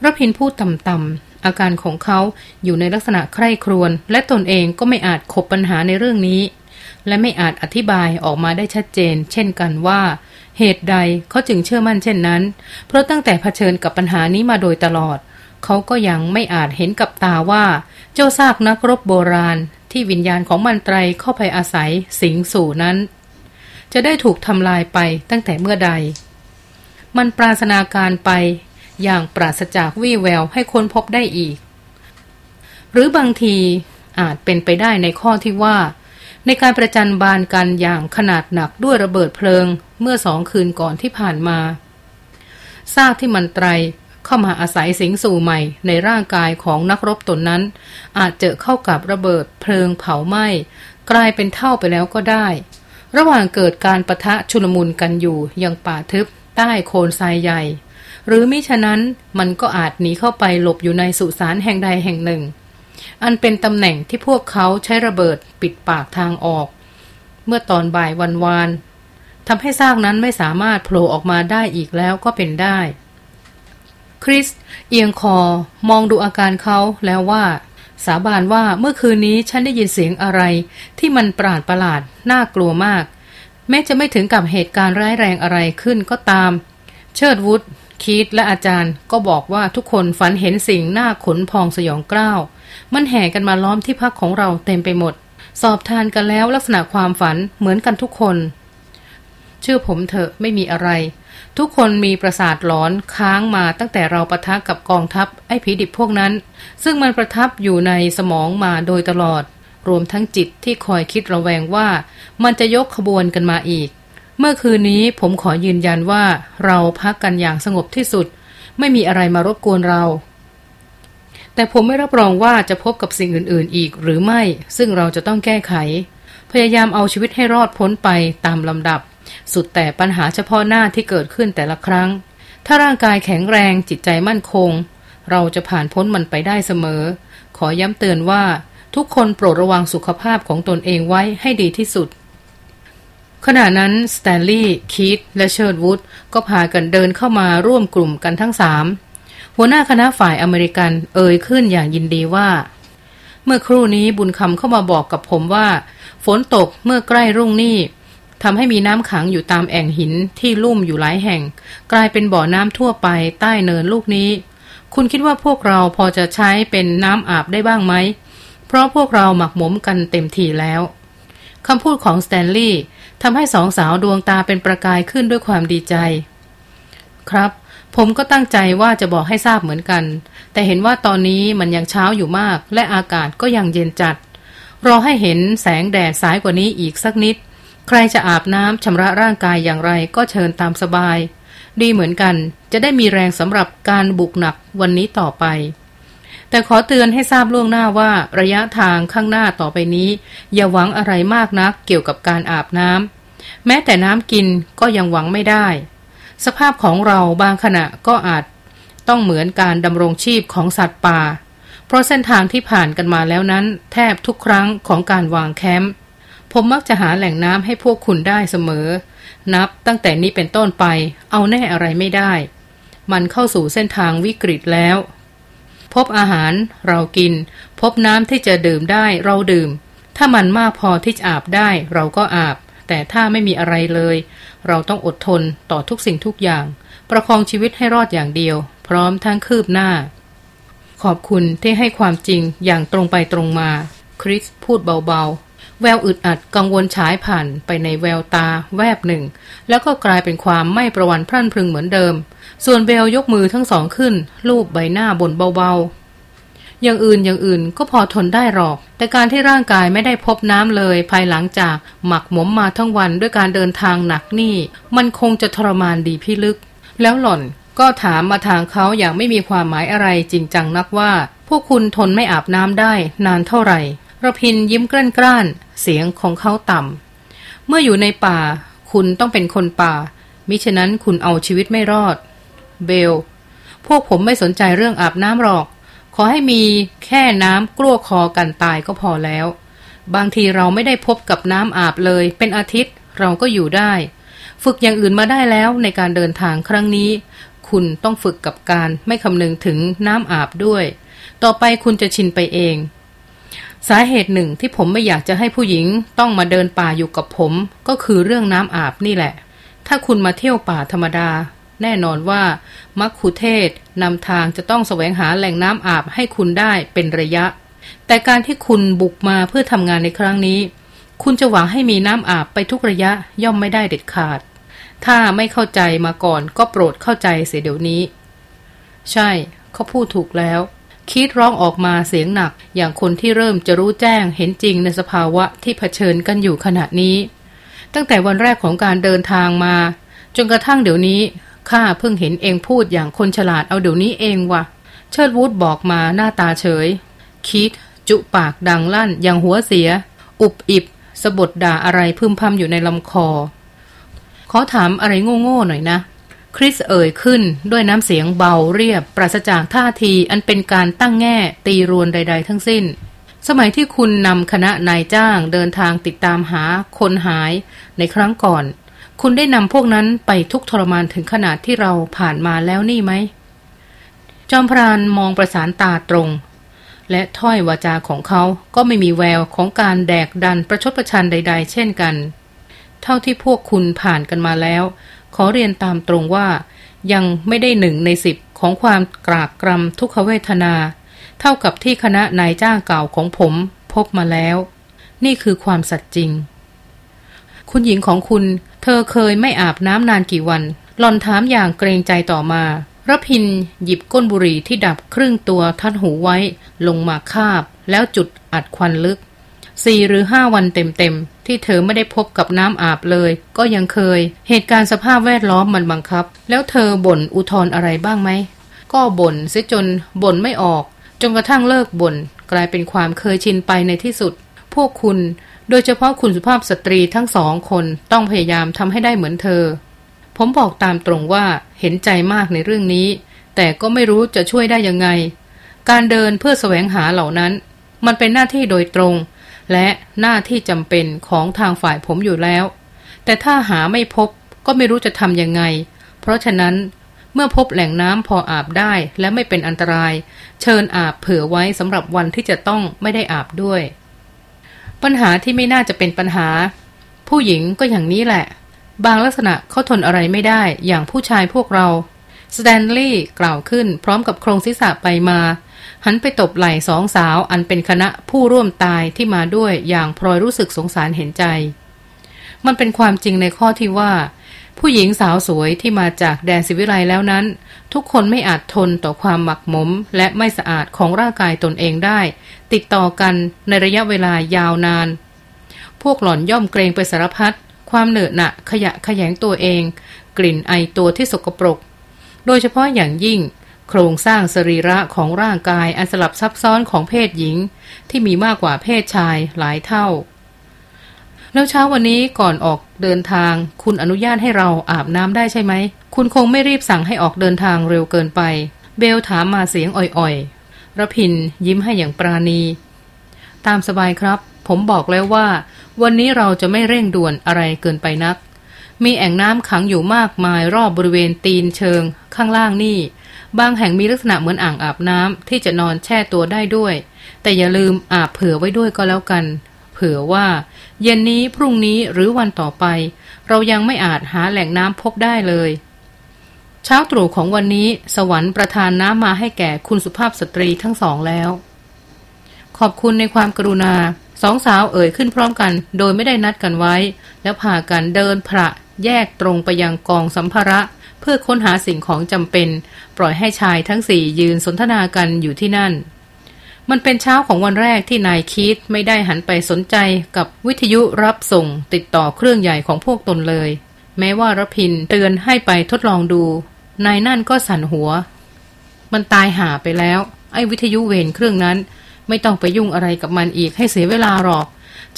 รพินพูดต่ำๆอาการของเขาอยู่ในลักษณะใคร่ครวญและตนเองก็ไม่อาจขบปัญหาในเรื่องนี้ และไม่อาจอธิบายออกมาได้ชัดเจน เช่นกันว่า เหตุใดเขาจึงเชื่อมั่นเช่นนั้น เพราะตั้งแต่เผชิญกับปัญหานี้มาโดยตลอด เขาก็ยังไม่อาจเห็นกับตาว่า เจ้าซากนักรบโบราณ ที่วิญญาณของมันไตรเข้าไปอาศัยสิงสู่นั้น จะได้ถูกทำลายไปตั้งแต่เมื่อใด มันปราศนาการไปอย่างปราศจากวี่แววให้ค้นพบได้อีก หรือบางทีอาจเป็นไปได้ในข้อที่ว่า ในการประจันบานกันอย่างขนาดหนักด้วยระเบิดเพลิงเมื่อสองคืนก่อนที่ผ่านมาซากที่มันไตรเข้ามาอาศัยสิงสู่ใหม่ในร่างกายของนักรบตนนั้น อาจเจอเข้ากับระเบิดเพลิงเผาไหม้กลายเป็นเท่าไปแล้วก็ได้ ระหว่างเกิดการประทะชุลมุนกันอยู่ยังป่าทึบ ใต้โคนทรายใหญ่ หรือมิฉะนั้นมันก็อาจหนีเข้าไปหลบอยู่ในสุสานแห่งใดแห่งหนึ่ง อันเป็นตำแหน่งที่พวกเขาใช้ระเบิดปิดปากทางออก เมื่อตอนบ่ายวันวานทำให้ซากนั้นไม่สามารถโผล่ออกมาได้อีกแล้วก็เป็นได้ คริส เอียงคอมองดูอาการเขาแล้วว่า สาบานว่าเมื่อคืนนี้ฉันได้ยินเสียงอะไร ที่มันปราดประหลาด น่ากลัวมาก แม้จะไม่ถึงกับเหตุการณ์ร้ายแรงอะไรขึ้นก็ตาม เชิดวุฒคีตและอาจารย์ก็บอกว่าทุกคนฝันเห็นสิ่งหน้าขนพองสยองกล้าว มันแห่กันมาล้อมที่พักของเราเต็มไปหมด สอบทานกันแล้วลักษณะความฝันเหมือนกันทุกคน เชื่อผมเถอะไม่มีอะไร ทุกคนมีประสาทหลอนค้างมาตั้งแต่เราประทักกับกองทัพไอ้ผีดิบพวกนั้น ซึ่งมันประทับอยู่ในสมองมาโดยตลอด รวมทั้งจิตที่คอยคิดระแวงว่า มันจะยกขบวนกันมาอีก เมื่อคืนนี้ผมขอยืนยันว่าเราพักกันอย่างสงบที่สุด ไม่มีอะไรมารบกวนเรา แต่ผมไม่รับรองว่าจะพบกับสิ่งอื่น ๆ อีกหรือไม่ ซึ่งเราจะต้องแก้ไข พยายามเอาชีวิตให้รอดพ้นไปตามลำดับ สุดแต่ปัญหาเฉพาะหน้าที่เกิดขึ้นแต่ละครั้ง ถ้าร่างกายแข็งแรงจิตใจมั่นคง เราจะผ่านพ้นมันไปได้เสมอ ขอย้ำเตือนว่า ทุกคนโปรดระวังสุขภาพของตนเองไว้ให้ดีที่สุดขณะนั้นสแตนลีย์คีตและเชิร์ดวูดก็พากันเดินเข้ามาร่วมกลุ่มกันทั้งสามหัวหน้าคณะฝ่ายอเมริกันเอ่ยขึ้นอย่างยินดีว่า เมื่อครู่นี้บุญคำเข้ามาบอกกับผมว่า ฝนตกเมื่อใกล้รุ่งนี่ ทำให้มีน้ำขังอยู่ตามแอ่งหินที่ลุ่มอยู่หลายแห่ง กลายเป็นบ่อน้ำทั่วไปใต้เนินลูกนี้ คุณคิดว่าพวกเราพอจะใช้เป็นน้ำอาบได้บ้างไหม เพราะพวกเราหมักหมมกันเต็มทีแล้วคำพูดของสแตนลีย์ทำให้สองสาวดวงตาเป็นประกายขึ้นด้วยความดีใจ ครับ ผมก็ตั้งใจว่าจะบอกให้ทราบเหมือนกัน แต่เห็นว่าตอนนี้มันยังเช้าอยู่มาก และอากาศก็ยังเย็นจัด รอให้เห็นแสงแดดสายกว่านี้อีกสักนิด ใครจะอาบน้ำชำระร่างกายอย่างไรก็เชิญตามสบาย ดีเหมือนกันจะได้มีแรงสำหรับการบุกหนักวันนี้ต่อไป แต่ขอเตือนให้ทราบล่วงหน้าว่าระยะทางข้างหน้าต่อไปนี้ อย่าหวังอะไรมากนักเกี่ยวกับการอาบน้ำแม้แต่น้ำกินก็ยังหวังไม่ได้ สภาพของเราบางขณะก็อาจ ต้องเหมือนการดำรงชีพของสัตว์ป่า เพราะเส้นทางที่ผ่านกันมาแล้วนั้น แทบทุกครั้งของการวางแคมป์ ผมมักจะหาแหล่งน้ำให้พวกคุณได้เสมอ นับตั้งแต่นี้เป็นต้นไป เอาแน่อะไรไม่ได้ มันเข้าสู่เส้นทางวิกฤตแล้ว พบอาหารเรากิน พบน้ำที่จะดื่มได้เราดื่ม ถ้ามันมากพอที่จะอาบได้เราก็อาบ แต่ถ้าไม่มีอะไรเลย เราต้องอดทนต่อทุกสิ่งทุกอย่าง ประคองชีวิตให้รอดอย่างเดียว พร้อมทั้งคืบหน้า ขอบคุณที่ให้ความจริงอย่างตรงไปตรงมา คริสพูดเบาๆ แววอึดอัดกังวลฉายผ่านไปในแววตาแวบหนึ่ง แล้วก็กลายเป็นความไม่ประวันพรั่นพรึงเหมือนเดิม ส่วนเบลยกมือทั้งสองขึ้น ลูบใบหน้าบนเบาๆ อย่างอื่นอย่างอื่นก็พอทนได้หรอก แต่การที่ร่างกายไม่ได้พบน้ำเลยภายหลังจากหมักหมมมาทั้งวันด้วยการเดินทางหนักนี่ มันคงจะทรมานดีพี่ลึก แล้วหล่อนก็ถามมาทางเขาอย่างไม่มีความหมายอะไรจริงจังนักว่า พวกคุณทนไม่อาบน้ำได้นานเท่าไหร่ ระพินยิ้มกล้นกล้านเสียงของเขาต่ำ เมื่ออยู่ในป่า คุณต้องเป็นคนป่า มิฉะนั้นคุณเอาชีวิตไม่รอด เบล พวกผมไม่สนใจเรื่องอาบน้ำหรอก ขอให้มีแค่น้ำกลั้วคอกันตายก็พอแล้ว บางทีเราไม่ได้พบกับน้ำอาบเลย เป็นอาทิตย์เราก็อยู่ได้ ฝึกอย่างอื่นมาได้แล้วในการเดินทางครั้งนี้ คุณต้องฝึกกับการไม่คำนึงถึงน้ำอาบด้วย ต่อไปคุณจะชินไปเอง สาเหตุหนึ่งที่ผมไม่อยากจะให้ผู้หญิงต้องมาเดินป่าอยู่กับผม ก็คือเรื่องน้ำอาบนี่แหละ ถ้าคุณมาเที่ยวป่าธรรมดา แน่นอนว่า มัคคุเทศนำทางจะต้องแสวงหาแหล่งน้ำอาบให้คุณได้เป็นระยะ แต่การที่คุณบุกมาเพื่อทำงานในครั้งนี้ คุณจะหวังให้มีน้ำอาบไปทุกระยะย่อมไม่ได้เด็ดขาด ถ้าไม่เข้าใจมาก่อนก็โปรดเข้าใจเสียเดี๋ยวนี้ ใช่ เขาพูดถูกแล้ว คิดร้องออกมาเสียงหนัก อย่างคนที่เริ่มจะรู้แจ้งเห็นจริงในสภาวะที่เผชิญกันอยู่ขณะนี้ ตั้งแต่วันแรกของการเดินทางมา จนกระทั่งเดี๋ยวนี้ข้าเพิ่งเห็นเองพูดอย่างคนฉลาดเอาเดี๋ยวนี้เองวะเชิดวูดบอกมาหน้าตาเฉย คิดจุปากดังลั่นอย่างหัวเสีย อุบอิบสะบดด่าอะไรพึมพำอยู่ในลำคอ ขอถามอะไรโง่ๆหน่อยนะ คริสเอ่ยขึ้นด้วยน้ำเสียงเบาเรียบ ปราศจากท่าทีอันเป็นการตั้งแง่ตีรวนใด ๆ ทั้งสิ้น สมัยที่คุณนำคณะนายจ้างเดินทางติดตามหาคนหายในครั้งก่อน คุณได้นำพวกนั้นไปทุกทรมานถึงขนาดที่เราผ่านมาแล้วนี่ไหม จอมพรานมองประสานตาตรง และถ้อยวาจาของเขาก็ไม่มีแววของการแดกดันประชดประชันใด ๆ เช่นกัน เท่าที่พวกคุณผ่านกันมาแล้ว ขอเรียนตามตรงว่า ยังไม่ได้หนึ่งในสิบของความกรากกรำทุกขเวทนา เท่ากับที่คณะนายจ้างเก่าของผมพบมาแล้ว นี่คือความสัตย์จริง คุณหญิงของคุณ เธอเคยไม่อาบน้ำนานกี่วัน หลอนถามอย่างเกรงใจต่อมาระพินหยิบก้นบุหรี่ที่ดับครึ่งตัวทัดหูไว้ ลงมาคาบ แล้วจุดอัดควันลึก สี่หรือห้าวันเต็มๆ ที่เธอไม่ได้พบกับน้ำอาบเลย ก็ยังเคย เหตุการณ์สภาพแวดล้อมมันบังคับ แล้วเธอบ่นอุทธรอะไรบ้างไหม ก็บ่นเสียจนบ่นไม่ออก จนกระทั่งเลิกบ่นกลายเป็นความเคยชินไปในที่สุด พวกคุณ โดยเฉพาะคุณสุภาพสตรีทั้งสองคนต้องพยายามทำให้ได้เหมือนเธอ ผมบอกตามตรงว่าเห็นใจมากในเรื่องนี้ แต่ก็ไม่รู้จะช่วยได้ยังไง การเดินเพื่อแสวงหาเหล่านั้น มันเป็นหน้าที่โดยตรง และหน้าที่จำเป็นของทางฝ่ายผมอยู่แล้ว แต่ถ้าหาไม่พบก็ไม่รู้จะทำยังไง เพราะฉะนั้นเมื่อพบแหล่งน้ำพออาบได้และไม่เป็นอันตราย เชิญอาบเผื่อไว้สำหรับวันที่จะต้องไม่ได้อาบด้วย ปัญหาที่ไม่น่าจะเป็นปัญหา ผู้หญิงก็อย่างนี้แหละ บางลักษณะเขาทนอะไรไม่ได้อย่างผู้ชายพวกเราสแตนลีย์กล่าวขึ้นพร้อมกับโครงศีรษะไปมา หันไปตบไหล่สองสาวอันเป็นคณะผู้ร่วมตายที่มาด้วยอย่างพลอยรู้สึกสงสารเห็นใจ มันเป็นความจริงในข้อที่ว่า ผู้หญิงสาวสวยที่มาจากแดนสิวิไลแล้วนั้น ทุกคนไม่อาจทนต่อความหมักหมม และไม่สะอาดของร่างกายตนเองได้ ติดต่อกันในระยะเวลายาวนาน พวกหล่อนย่อมเกรงไปสารพัดความเหนอะหนะขยะขยงตัวเอง กลิ่นไอตัวที่สกปรก โดยเฉพาะอย่างยิ่ง โครงสร้างสรีระของร่างกายอันสลับซับซ้อนของเพศหญิง ที่มีมากกว่าเพศชายหลายเท่า แล้วเช้าวันนี้ก่อนออกเดินทาง คุณอนุญาตให้เราอาบน้ำได้ใช่ไหม คุณคงไม่รีบสั่งให้ออกเดินทางเร็วเกินไป เบลถามมาเสียงอ่อยๆระพินยิ้มให้อย่างปราณี ตามสบายครับ ผมบอกแล้วว่า วันนี้เราจะไม่เร่งด่วนอะไรเกินไปนัก มีแอ่งน้ำขังอยู่มากมายรอบบริเวณตีนเชิง ข้างล่างนี่ บางแห่งมีลักษณะเหมือนอ่างอาบน้ำที่จะนอนแช่ตัวได้ด้วย แต่อย่าลืมอาบเผื่อไว้ด้วยก็แล้วกัน เผื่อว่า เย็นนี้พรุ่งนี้หรือวันต่อไป เรายังไม่อาจหาแหล่งน้ำพบได้เลย เช้าตรู่ของวันนี้ สวรรค์ประทานน้ำมาให้แก่คุณสุภาพสตรีทั้งสองแล้ว ขอบคุณในความกรุณาสองสาวเอ่ยขึ้นพร้อมกัน โดยไม่ได้นัดกันไว้ แล้วพากันเดินพระ แยกตรงไปยังกองสัมภาระ เพื่อค้นหาสิ่งของจำเป็น ปล่อยให้ชายทั้งสี่ยืนสนทนากันอยู่ที่นั่น มันเป็นเช้าของวันแรกที่นายคิดไม่ได้หันไปสนใจกับวิทยุรับส่งติดต่อเครื่องใหญ่ของพวกตนเลย แม้ว่ารพินเตือนให้ไปทดลองดู นายนั่นก็สั่นหัว มันตายหาไปแล้ว ไอ้วิทยุเวนเครื่องนั้น ไม่ต้องไปยุ่งอะไรกับมันอีกให้เสียเวลาหรอก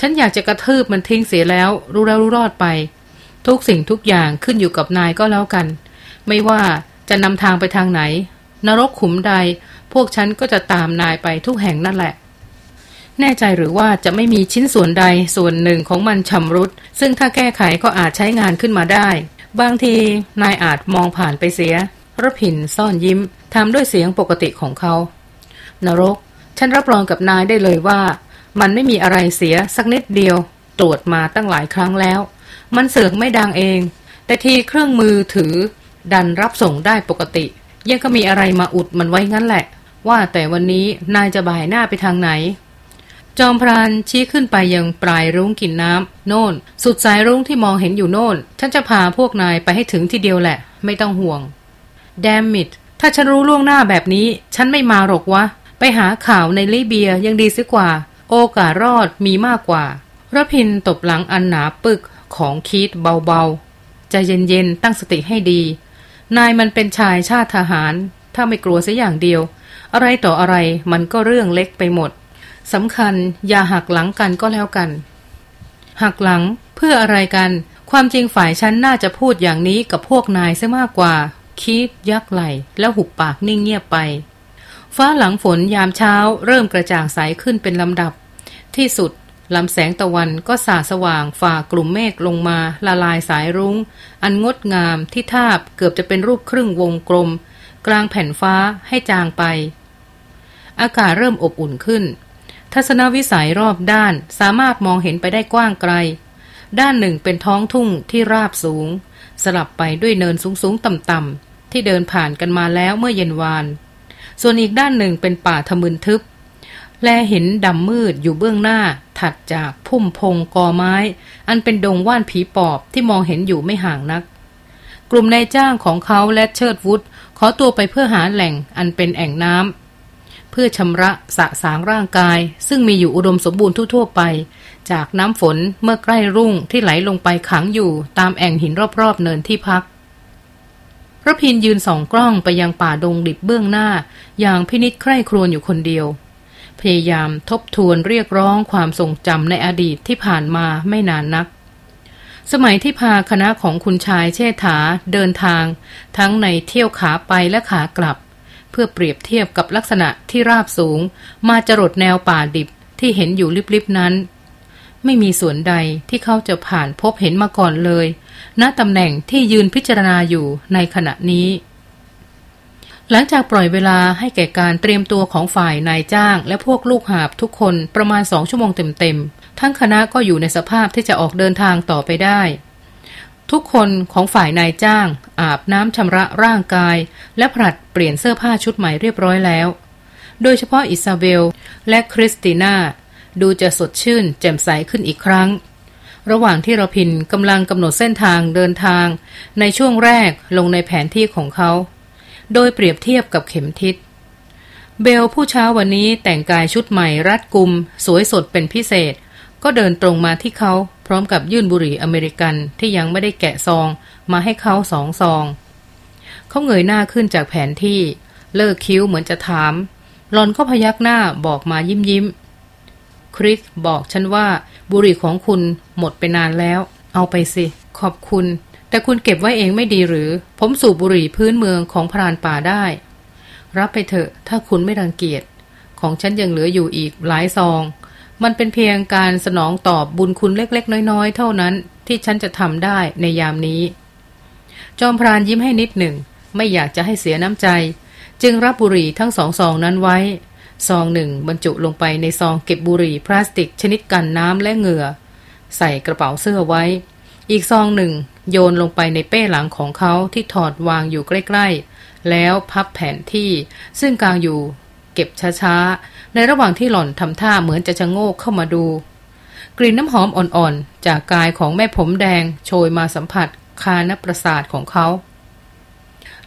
ฉันอยากจะกระทืบมันทิ้งเสียแล้ว รู้แล้วรู้รอดไป ทุกสิ่งทุกอย่างขึ้นอยู่กับนายก็แล้วกัน ไม่ว่าจะนำทางไปทางไหน นรกขุมใด พวกฉันก็จะตามนายไปทุกแห่งนั่นแหละ แน่ใจหรือว่าจะไม่มีชิ้นส่วนใดส่วนหนึ่งของมันชำรุด ซึ่งถ้าแก้ไขก็อาจใช้งานขึ้นมาได้ บางทีนายอาจมองผ่านไปเสียระพินซ่อนยิ้มทำด้วยเสียงปกติของเขา นรก ฉันรับรองกับนายได้เลยว่า มันไม่มีอะไรเสียสักนิดเดียว ตรวจมาตั้งหลายครั้งแล้ว มันเสือกไม่ดังเอง แต่ทีเครื่องมือถือ ดันรับส่งได้ปกติ ยังก็มีอะไรมาอุดมันไว้งั้นแหละ ว่าแต่วันนี้นายจะบ่ายหน้าไปทางไหน จอมพรานชี้ขึ้นไปยังปลายรุ้งกินน้ำโน่น สุดสายรุ้งที่มองเห็นอยู่โน่น ฉันจะพาพวกนายไปให้ถึงที่เดียวแหละ ไม่ต้องห่วงแดมมิดถ้าฉันรู้ล่วงหน้าแบบนี้ ฉันไม่มาหรอกวะ ไปหาข่าวในลิเบียยังดีสิกว่า โอกาสรอดมีมากกว่าระพินตบหลังอันหนาปึก ของคิดเบาๆใจเย็นๆตั้งสติให้ดี นายมันเป็นชายชาติทหาร ถ้าไม่กลัวสัอย่างเดียว อะไรต่ออะไรมันก็เรื่องเล็กไปหมดสำคัญอย่าหักหลังกันก็แล้วกัน หักหลังเพื่ออะไรกัน ความจริงฝ่ายฉันน่าจะพูดอย่างนี้กับพวกนายซะมากกว่าคิดยักไหลแล้วหุบปากนิ่งเงียบไป ฟ้าหลังฝนยามเช้าเริ่มกระจ่างใสขึ้นเป็นลำดับ ที่สุด ลำแสงตะวันก็สาสว่างฝ่ากลุ่มเมฆลงมาละลายสายรุง้ง อันงดงามที่ทาบเกือบจะเป็นรูปครึ่งวงกลม กลางแผ่นฟ้าให้จางไป อากาศเริ่มอบอุ่นขึ้น ทัศนวิสัยรอบด้านสามารถมองเห็นไปได้กว้างไกล ด้านหนึ่งเป็นท้องทุ่งที่ราบสูง สลับไปด้วยเนินสูงๆต่ำๆที่เดินผ่านกันมาแล้วเมื่อเย็นวาน ส่วนอีกด้านหนึ่งเป็นป่าทมึนทึบ แลเห็นดำมืดอยู่เบื้องหน้า ถัดจากพุ่มพงกอไม้ อันเป็นดงว่านผีปอบที่มองเห็นอยู่ไม่ห่างนัก กลุ่มนายจ้างของเขาและเชิดวุฒขอตัวไปเพื่อหาแหล่งอันเป็นแอ่งน้ำเพื่อชำระสะสางร่างกาย ซึ่งมีอยู่อุดมสมบูรณ์ทั่วๆไป จากน้ำฝนเมื่อใกล้รุ่งที่ไหลลงไปขังอยู่ตามแอ่งหินรอบๆเนินที่พักพระพินยืนส่องกล้องไปยังป่าดงดิบเบื้องหน้า อย่างพินิษใคร่ครวญอยู่คนเดียว พยายามทบทวนเรียกร้องความทรงจำในอดีตที่ผ่านมาไม่นานนัก สมัยที่พาคณะของคุณชายเชษฐาเดินทาง ทั้งในเที่ยวขาไปและขากลับ เพื่อเปรียบเทียบกับลักษณะที่ราบสูง มาจรดแนวป่าดิบที่เห็นอยู่ลิบๆนั้น ไม่มีส่วนใดที่เขาจะผ่านพบเห็นมาก่อนเลยณตำแหน่งที่ยืนพิจารณาอยู่ในขณะนี้ หลังจากปล่อยเวลาให้แก่การเตรียมตัวของฝ่ายนายจ้าง และพวกลูกหาบทุกคนประมาณสองชั่วโมงเต็มๆ ทั้งคณะก็อยู่ในสภาพที่จะออกเดินทางต่อไปได้ ทุกคนของฝ่ายนายจ้าง อาบน้ำชำระร่างกาย และผลัดเปลี่ยนเสื้อผ้าชุดใหม่เรียบร้อยแล้ว โดยเฉพาะอิซาเบล และคริสติน่าดูจะสดชื่น แจ่มใสขึ้นอีกครั้ง ระหว่างที่เราพินกำลังกำหนดเส้นทางเดินทาง ในช่วงแรกลงในแผนที่ของเขา โดยเปรียบเทียบกับเข็มทิศ เบลผู้เช้าวันนี้แต่งกายชุดใหม่รัดกุม สวยสดเป็นพิเศษ ก็เดินตรงมาที่เขาพร้อมกับยื่นบุหรี่อเมริกันที่ยังไม่ได้แกะซอง มาให้เขาสองซอง เขาเงยหน้าขึ้นจากแผนที่ เลิกคิ้วเหมือนจะถามหลอนก็พยักหน้าบอกมายิ้มยิ้มคริสบอกฉันว่าบุหรี่ของคุณหมดไปนานแล้ว เอาไปสิ ขอบคุณ แต่คุณเก็บไว้เองไม่ดีหรือ ผมสูบบุหรี่พื้นเมืองของพรานป่าได้ รับไปเถอะ ถ้าคุณไม่รังเกียจ ของฉันยังเหลืออยู่อีกหลายซอง มันเป็นเพียงการสนองตอบบุญคุณเล็กๆ น้อยๆ เท่านั้นที่ฉันจะทำได้ในยามนี้ จอมพรานยิ้มให้นิดหนึ่ง ไม่อยากจะให้เสียน้ำใจ จึงรับบุหรี่ทั้งสองซองนั้นไว้ ซองหนึ่งบรรจุลงไปในซองเก็บบุหรี่พลาสติกชนิดกันน้ำและเหงื่อ ใส่กระเป๋าเสื้อไว้ อีกซองหนึ่ง โยนลงไปในเป้หลังของเขาที่ถอดวางอยู่ใกล้ ๆ แล้วพับแผนที่ ซึ่งกลางอยู่ เก็บช้าๆ ในระหว่างที่หล่อนทำท่าเหมือนจะชะโงกเข้ามาดู กลิ่นน้ำหอมอ่อนๆ จากกายของแม่ผมแดงโชยมาสัมผัสคานประสาทของเขา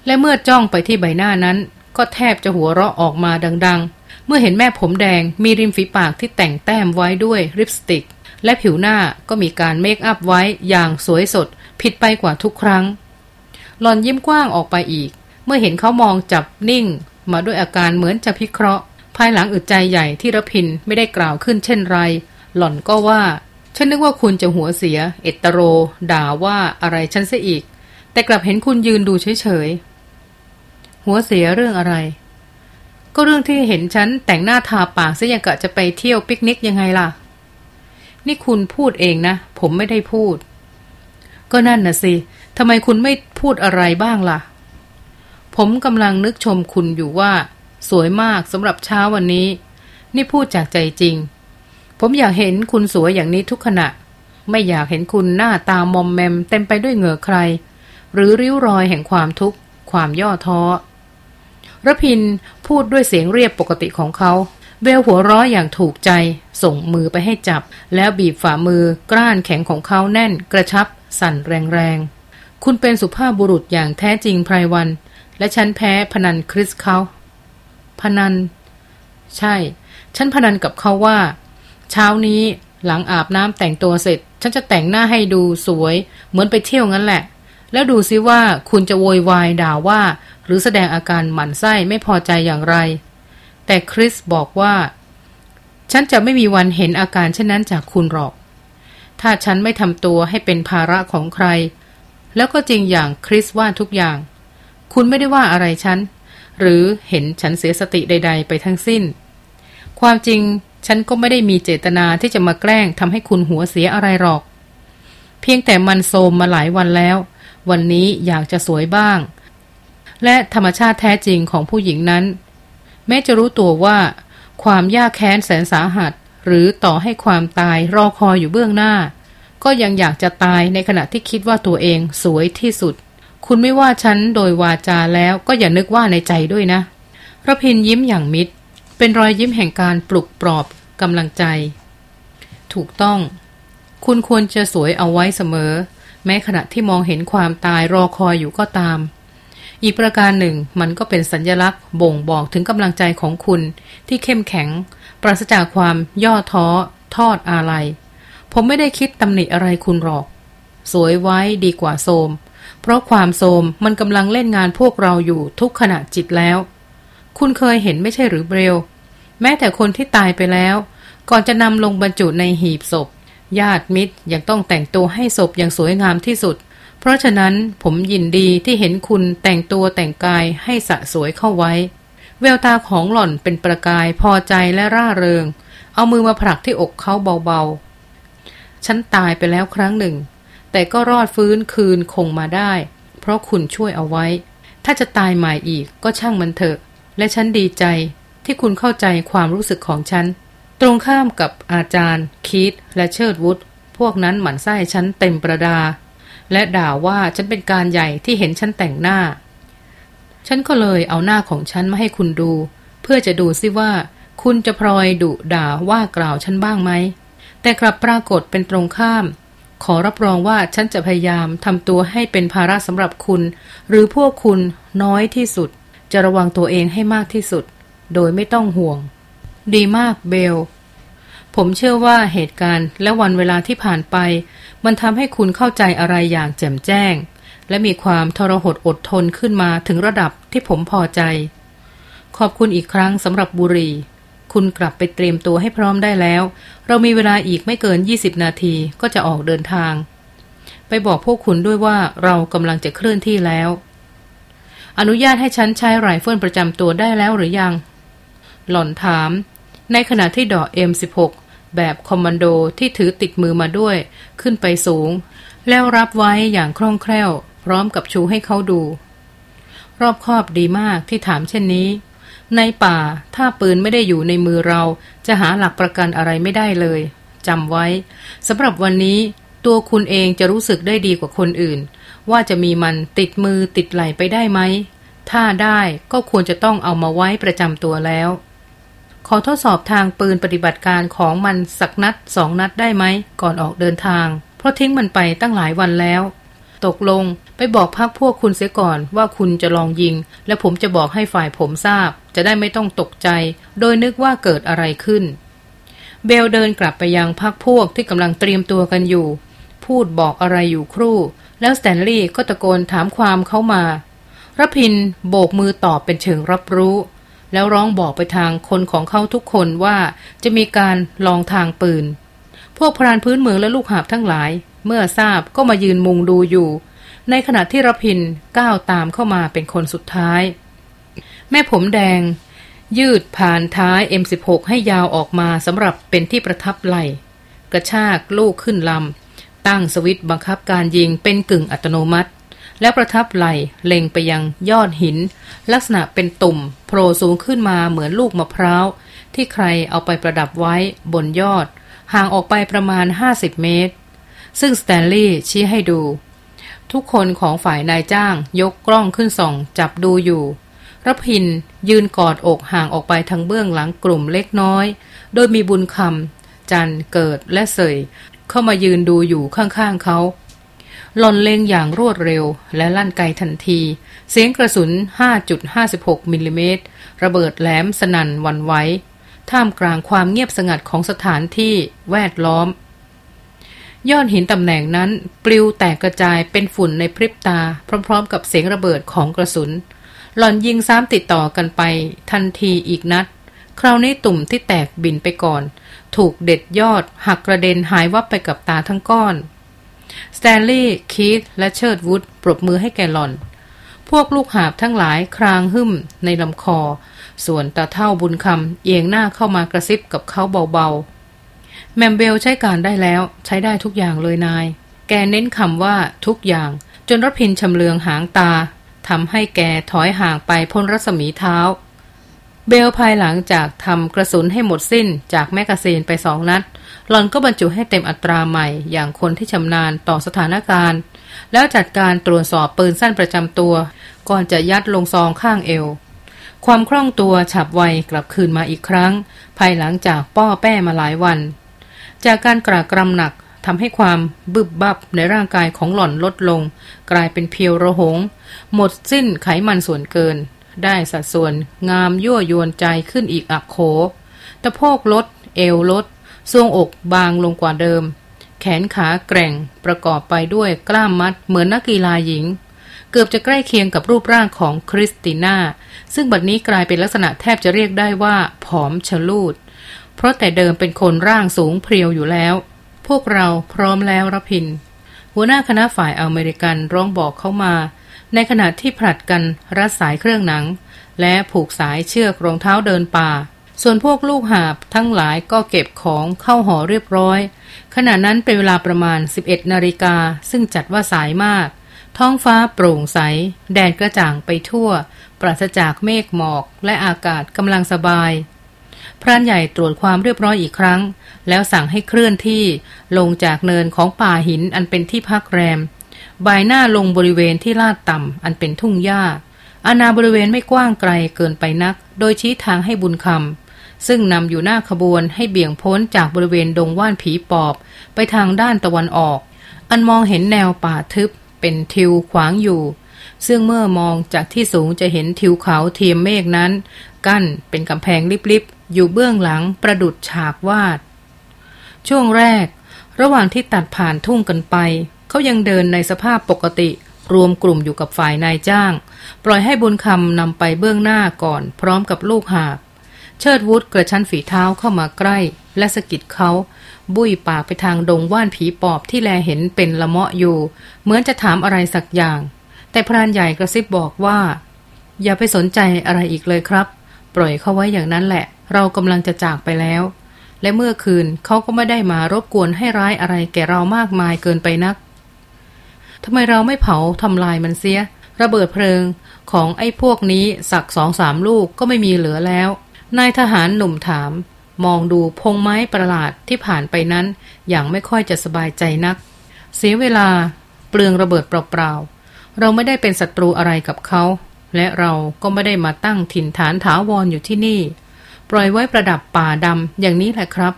และเมื่อจ้องไปที่ใบหน้านั้น ก็แทบจะหัวเราะออกมาดัง ๆ เมื่อเห็นแม่ผมแดงมีริมฝีปากที่แต่งแต้มไว้ด้วยริปสติก และผิวหน้าก็มีการเมคอัพไว้อย่างสวยสด ผิดไปกว่าทุกครั้ง หลอนยิ้มกว้างออกไปอีก เมื่อเห็นเขามองจับนิ่ง มาด้วยอาการเหมือนจะพิเคราะห์ ภายหลังอึดใจใหญ่ที่รพินไม่ได้กล่าวขึ้นเช่นไร หล่อนก็ว่า ฉันนึกว่าคุณจะหัวเสีย เอตโร ด่าว่าอะไรฉันเสียอีก แต่กลับเห็นคุณยืนดูเฉยๆหัวเสียเรื่องอะไร ก็เรื่องที่เห็นฉันแต่งหน้าทาปากซะยังกะจะไปเที่ยวปิกนิกยังไงล่ะ นี่คุณพูดเองนะ ผมไม่ได้พูด ก็นั่นน่ะสิทำไมคุณไม่พูดอะไรบ้างล่ะ ผมกำลังนึกชมคุณอยู่ว่า สวยมากสำหรับเช้าวันนี้ นี่พูดจากใจจริง ผมอยากเห็นคุณสวยอย่างนี้ทุกขณะ ไม่อยากเห็นคุณหน้าตามอมแมม เต็มไปด้วยเหงื่อใคร หรือริ้วรอยแห่งความทุกข์ความย่อท้อระพินพูดด้วยเสียงเรียบปกติของเขา เบลหัวร้อยอย่างถูกใจ ส่งมือไปให้จับ แล้วบีบฝ่ามือกล้านแข็งของเขาแน่น กระชับ สั่นแรงๆ คุณเป็นสุภาพบุรุษอย่างแท้จริงไพรวัน และฉันแพ้พนันคริสเขาพนัน ใช่ ฉันพนันกับเขาว่า เช้านี้หลังอาบน้ำแต่งตัวเสร็จ ฉันจะแต่งหน้าให้ดูสวย เหมือนไปเที่ยวงั้นแหละ แล้วดูซิว่าคุณจะโวยวายด่าว่า หรือแสดงอาการหมั่นไส้ไม่พอใจอย่างไร แต่คริสบอกว่า ฉันจะไม่มีวันเห็นอาการเช่นนั้นจากคุณหรอก ถ้าฉันไม่ทำตัวให้เป็นภาระของใคร แล้วก็จริงอย่างคริสว่าทุกอย่าง คุณไม่ได้ว่าอะไรฉัน หรือเห็นฉันเสียสติใด ๆ ไปทั้งสิ้น ความจริงฉันก็ไม่ได้มีเจตนาที่จะมาแกล้งทำให้คุณหัวเสียอะไรหรอก เพียงแต่มันโซมมาหลายวันแล้ว วันนี้อยากจะสวยบ้าง และธรรมชาติแท้จริงของผู้หญิงนั้น แม้จะรู้ตัวว่า ความยากแค้นแสนสาหัส หรือต่อให้ความตายรอคอยอยู่เบื้องหน้า ก็ยังอยากจะตายในขณะที่คิดว่าตัวเองสวยที่สุด คุณไม่ว่าฉันโดยวาจาแล้วก็อย่านึกว่าในใจด้วยนะระพินยิ้มอย่างมิตร เป็นรอยยิ้มแห่งการปลุกปลอบกำลังใจ ถูกต้อง คุณควรจะสวยเอาไว้เสมอ แม้ขณะที่มองเห็นความตายรอคอยอยู่ก็ตาม อีกประการหนึ่งมันก็เป็นสัญญลักษณ์บ่งบอกถึงกำลังใจของคุณ ที่เข้มแข็ง ปราศจากความย่อท้อ ทอดอาลัย ผมไม่ได้คิดตำหนิอะไรคุณหรอก สวยไว้ดีกว่าโสม เพราะความโสมมันกำลังเล่นงานพวกเราอยู่ทุกขณะจิตแล้ว คุณเคยเห็นไม่ใช่หรือเบรลแม้แต่คนที่ตายไปแล้ว ก่อนจะนำลงบรรจุในหีบศพ ญาติมิตรยังต้องแต่งตัวให้ศพอย่างสวยงามที่สุด เพราะฉะนั้นผมยินดีที่เห็นคุณแต่งตัวแต่งกายให้สะสวยเข้าไว้ แววตาของหล่อนเป็นประกายพอใจและร่าเริง เอามือมาผลักที่อกเขาเบาๆ ฉันตายไปแล้วครั้งหนึ่ง แต่ก็รอดฟื้นคืนคงมาได้ เพราะคุณช่วยเอาไว้ ถ้าจะตายใหม่อีกก็ช่างมันเถอะ และฉันดีใจที่คุณเข้าใจความรู้สึกของฉัน ตรงข้ามกับอาจารย์ คีตและเชิดวุฒพวกนั้นหมั่นไส้ฉันเต็มประดา และด่าว่าฉันเป็นการใหญ่ที่เห็นฉันแต่งหน้า ฉันก็เลยเอาหน้าของฉันมาให้คุณดู เพื่อจะดูซิว่า คุณจะพลอยดุด่าว่ากล่าวฉันบ้างไหม แต่กลับปรากฏเป็นตรงข้าม ขอรับรองว่าฉันจะพยายามทำตัวให้เป็นภาระสำหรับคุณ หรือพวกคุณน้อยที่สุด จะระวังตัวเองให้มากที่สุด โดยไม่ต้องห่วง ดีมากเบล ผมเชื่อว่าเหตุการณ์และวันเวลาที่ผ่านไป มันทำให้คุณเข้าใจอะไรอย่างแจ่มแจ้ง และมีความทรหดอดทนขึ้นมาถึงระดับที่ผมพอใจ ขอบคุณอีกครั้งสำหรับบุรีคุณกลับไปเตรียมตัวให้พร้อมได้แล้ว เรามีเวลาอีกไม่เกิน 20 นาทีก็จะออกเดินทาง ไปบอกพวกคุณด้วยว่าเรากำลังจะเคลื่อนที่แล้ว อนุญาตให้ฉันใช้ไรเฟิลประจำตัวได้แล้วหรือยัง หล่อนถาม ในขณะที่ดอก M16 แบบคอมมานโดที่ถือติดมือมาด้วย ขึ้นไปสูง แล้วรับไว้อย่างคล่องแคล่ว พร้อมกับชูให้เขาดู รอบคอบดีมากที่ถามเช่นนี้ ในป่าถ้าปืนไม่ได้อยู่ในมือเราจะหาหลักประกันอะไรไม่ได้เลยจำไว้สำหรับวันนี้ตัวคุณเองจะรู้สึกได้ดีกว่าคนอื่น ว่าจะมีมันติดมือติดไหลไปได้ไหม ถ้าได้ก็ควรจะต้องเอามาไว้ประจำตัวแล้ว ขอทดสอบทางปืนปฏิบัติการของมันสักนัดสองนัดได้ไหมก่อนออกเดินทาง เพราะทิ้งมันไปตั้งหลายวันแล้ว ตกลงไปบอกพักพวกคุณเสียก่อนว่าคุณจะลองยิง และผมจะบอกให้ฝ่ายผมทราบ จะได้ไม่ต้องตกใจ โดยนึกว่าเกิดอะไรขึ้น เบลเดินกลับไปยังพักพวกที่กำลังเตรียมตัวกันอยู่ พูดบอกอะไรอยู่ครู่ แล้วสแตนลีย์ก็ตะโกนถามความเข้ามารพินโบกมือตอบเป็นเชิงรับรู้ แล้วร้องบอกไปทางคนของเขาทุกคนว่าจะมีการลองทางปืน พวกพรานพื้นเมืองและลูกหาบทั้งหลาย เมื่อทราบก็มายืนมุงดูอยู่ ในขณะที่รพินก้าวตามเข้ามาเป็นคนสุดท้าย แม่ผมแดง ยืดผ่านท้าย M16 ให้ยาวออกมาสำหรับเป็นที่ประทับไหลกระชากลูกขึ้นลำตั้งสวิตบังคับการยิงเป็นกึ่งอัตโนมัติ แล้วประทับไหลเล็งไปยังยอดหิน ลักษณะเป็นตุ่ม โผล่สูงขึ้นมาเหมือนลูกมะพร้าว ที่ใครเอาไปประดับไว้บนยอด ห่างออกไปประมาณ 50 เมตร ซึ่งสแตนลีย์ชี้ให้ดู ทุกคนของฝ่ายนายจ้างยกกล้องขึ้นส่อง จับดูอยู่รพินยืนกอดอกห่างออกไปทางเบื้องหลังกลุ่มเล็กน้อย โดยมีบุญคำจันเกิดและเสยเข้ามายืนดูอยู่ข้างๆเขา หล่นเล็งอย่างรวดเร็ว และลั่นไกทันที เสียงกระสุน 5.56 มิลลิเมตร ระเบิดแหลมสนั่นวันไหวท่ามกลางความเงียบสงัดของสถานที่แวดล้อม ยอดหินตำแหน่งนั้น ปลิวแตกกระจายเป็นฝุ่นในพริบตา พร้อมๆ กับเสียงระเบิดของกระสุน หล่อนยิงซ้ำติดต่อกันไป ทันทีอีกนัด คราวนี้ตุ่มที่แตกบินไปก่อน ถูกเด็ดยอดหักกระเด็นหายวับไปกับตาทั้งก้อน สแตนลีย์คีธและเชิร์ดวูดปรบมือให้แกหลอน พวกลูกหาบทั้งหลายครางหึ่มในลำคอ ส่วนตาเฒ่าบุญคำเอียงหน้าเข้ามากระซิบกับเขาเบาๆ แหม่มเบลใช้การได้แล้วใช้ได้ทุกอย่างเลยนาย แกเน้นคำว่าทุกอย่าง จนรพินชำเลืองหางตาทำให้แกถอยห่างไปพ้นรัศมีเท้า เบลภายหลังจากทำกระสุนให้หมดสิ้นจากแมกกาซีนไปสองนัด หล่อนก็บรรจุให้เต็มอัตราใหม่อย่างคนที่ชำนาญต่อสถานการณ์ แล้วจัดการตรวจสอบปืนสั้นประจำตัว ก่อนจะยัดลงซองข้างเอว ความคล่องตัวฉับไวกลับคืนมาอีกครั้ง ภายหลังจากป้อแป้มาหลายวัน จากการกระกรำหนักทำให้ความบึบบับในร่างกายของหล่อนลดลง กลายเป็นเพียวระหง หมดสิ้นไขมันส่วนเกิน ได้สัดส่วนงามยั่วยวนใจขึ้นอีกอักโขตะโพกลด เอวลดทรวงอกบางลงกว่าเดิม แขนขาแกร่งประกอบไปด้วยกล้ามมัดเหมือนนักกีฬาหญิง เกือบจะใกล้เคียงกับรูปร่างของคริสติน่า ซึ่งบัดนี้กลายเป็นลักษณะแทบจะเรียกได้ว่า ผอมชะลูด เพราะแต่เดิมเป็นคนร่างสูงเพรียวอยู่แล้ว พวกเราพร้อมแล้วรพิน หัวหน้าคณะฝ่ายอเมริกันร้องบอกเข้ามา ในขณะที่ผลัดกันรัดสายเครื่องหนัง และผูกสายเชือกรองเท้าเดินป่า ส่วนพวกลูกหาบทั้งหลายก็เก็บของเข้าหอเรียบร้อย ขณะนั้นเป็นเวลาประมาณ 11นาฬิกาซึ่งจัดว่าสายมาก ท้องฟ้าโปร่งใส แดดกระจ่างไปทั่ว ปราศจากเมฆหมอกและอากาศกำลังสบายพรานใหญ่ตรวจความเรียบร้อยอีกครั้ง แล้วสั่งให้เคลื่อนที่ลงจากเนินของป่าหินอันเป็นที่พักแรม บายหน้าลงบริเวณที่ลาดต่ำอันเป็นทุ่งหญ้าอาณาบริเวณไม่กว้างไกลเกินไปนัก โดยชี้ทางให้บุญคำซึ่งนำอยู่หน้าขบวนให้เบี่ยงพ้นจากบริเวณดงว่านผีปอบ ไปทางด้านตะวันออก อันมองเห็นแนวป่าทึบ เป็นทิวขวางอยู่ ซึ่งเมื่อมองจากที่สูงจะเห็นทิวเขาเทียมเมฆนั้น กั้นเป็นกำแพงลิบๆ อยู่เบื้องหลังประดุดฉากวาด ช่วงแรก ระหว่างที่ตัดผ่านทุ่งกันไป เขายังเดินในสภาพปกติรวมกลุ่มอยู่กับฝ่ายนายจ้าง ปล่อยให้บุญคำนำไปเบื้องหน้าก่อนพร้อมกับลูกหากเชิดวุฒกระชั้นฝีเท้าเข้ามาใกล้ และสะกิดเขา บุยปากไปทางดงว่านผีปอบที่แลเห็นเป็นละเมาะอยู่ เหมือนจะถามอะไรสักอย่าง แต่พรานใหญ่กระซิบบอกว่า อย่าไปสนใจอะไรอีกเลยครับ ปล่อยเขาไว้อย่างนั้นแหละ เรากำลังจะจากไปแล้ว และเมื่อคืนเขาก็ไม่ได้มารบกวนให้ร้ายอะไรแก่เรามากมายเกินไปนัก ทำไมเราไม่เผาทำลายมันเสีย ระเบิดเพลิงของไอ้พวกนี้สักสองสามลูกก็ไม่มีเหลือแล้ว นายทหารหนุ่มถาม มองดูพงไม้ประหลาดที่ผ่านไปนั้น อย่างไม่ค่อยจะสบายใจนัก เสียเวลา เปลืองระเบิดเปล่าๆ เราไม่ได้เป็นศัตรูอะไรกับเขา และเราก็ไม่ได้มาตั้งถิ่นฐานถาวรออยู่ที่นี่ ปล่อยไว้ประดับป่าดำอย่างนี้แหละครับ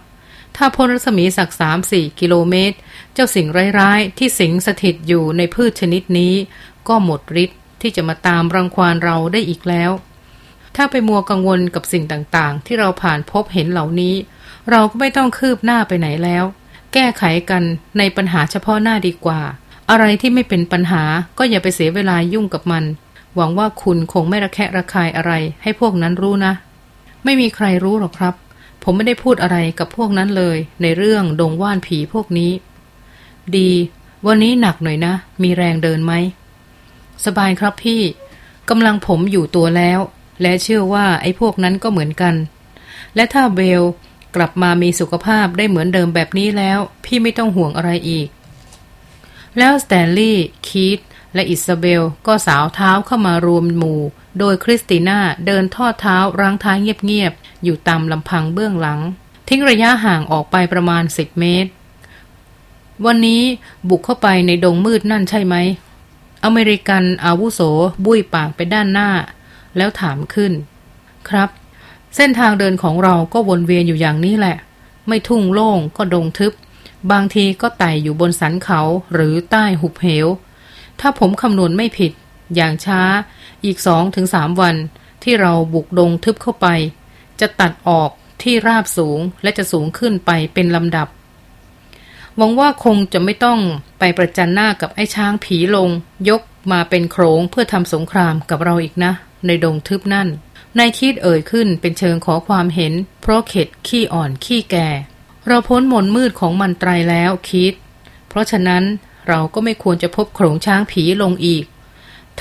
ถ้าพ้นรัศมีสักสามสี่กิโลเมตร เจ้าสิ่งร้ายๆ ที่สิงสถิตอยู่ในพืชชนิดนี้ ก็หมดฤทธิ์ที่จะมาตามรังควานเราได้อีกแล้ว ถ้าไปมัวกังวลกับสิ่งต่างๆ ที่เราผ่านพบเห็นเหล่านี้ เราก็ไม่ต้องคืบหน้าไปไหนแล้ว แก้ไขกันในปัญหาเฉพาะหน้าดีกว่า อะไรที่ไม่เป็นปัญหาก็อย่าไปเสียเวลายุ่งกับมัน หวังว่าคุณคงไม่ระแคะระคายอะไรให้พวกนั้นรู้นะ ไม่มีใครรู้หรอกครับ ผมไม่ได้พูดอะไรกับพวกนั้นเลย ในเรื่องดงว่านผีพวกนี้ ดี วันนี้หนักหน่อยนะ มีแรงเดินไหม สบายครับพี่กำลังผมอยู่ตัวแล้ว และเชื่อว่าไอ้พวกนั้นก็เหมือนกัน และถ้าเบลกลับมามีสุขภาพได้เหมือนเดิมแบบนี้แล้ว พี่ไม่ต้องห่วงอะไรอีก แล้วสแตนลีย์คีธ และอิซาเบลก็สาวเท้าเข้ามารวมหมู่ โดยคริสติน่าเดินทอดเท้ารั้งท้ายเงียบๆ อยู่ตามลำพังเบื้องหลัง ทิ้งระยะห่างออกไปประมาณสิบเมตร วันนี้บุกเข้าไปในดงมืดนั่นใช่ไหม อเมริกันอาวุโสบุ้ยปากไปด้านหน้า แล้วถามขึ้น ครับ เส้นทางเดินของเราก็วนเวียนอยู่อย่างนี้แหละ ไม่ทุ่งโล่งก็ดงทึบ บางทีก็ไต่อยู่บนสันเขาหรือใต้หุบเหว ถ้าผมคำนวณไม่ผิด อย่างช้า อีกสองถึงสามวัน ที่เราบุกดงทึบเข้าไป จะตัดออกที่ราบสูงและจะสูงขึ้นไปเป็นลำดับหวังว่าคงจะไม่ต้องไปประจันหน้ากับไอ้ช้างผีลง ยกมาเป็นโครงเพื่อทำสงครามกับเราอีกนะ ในดงทึบนั่นนายคิดเอ่ยขึ้นเป็นเชิงขอความเห็น เพราะเข็ดขี้อ่อนขี้แก่ เราพ้นมนมืดของมันไตรแล้วคิด เพราะฉะนั้น เราก็ไม่ควรจะพบโขงช้างผีลงอีก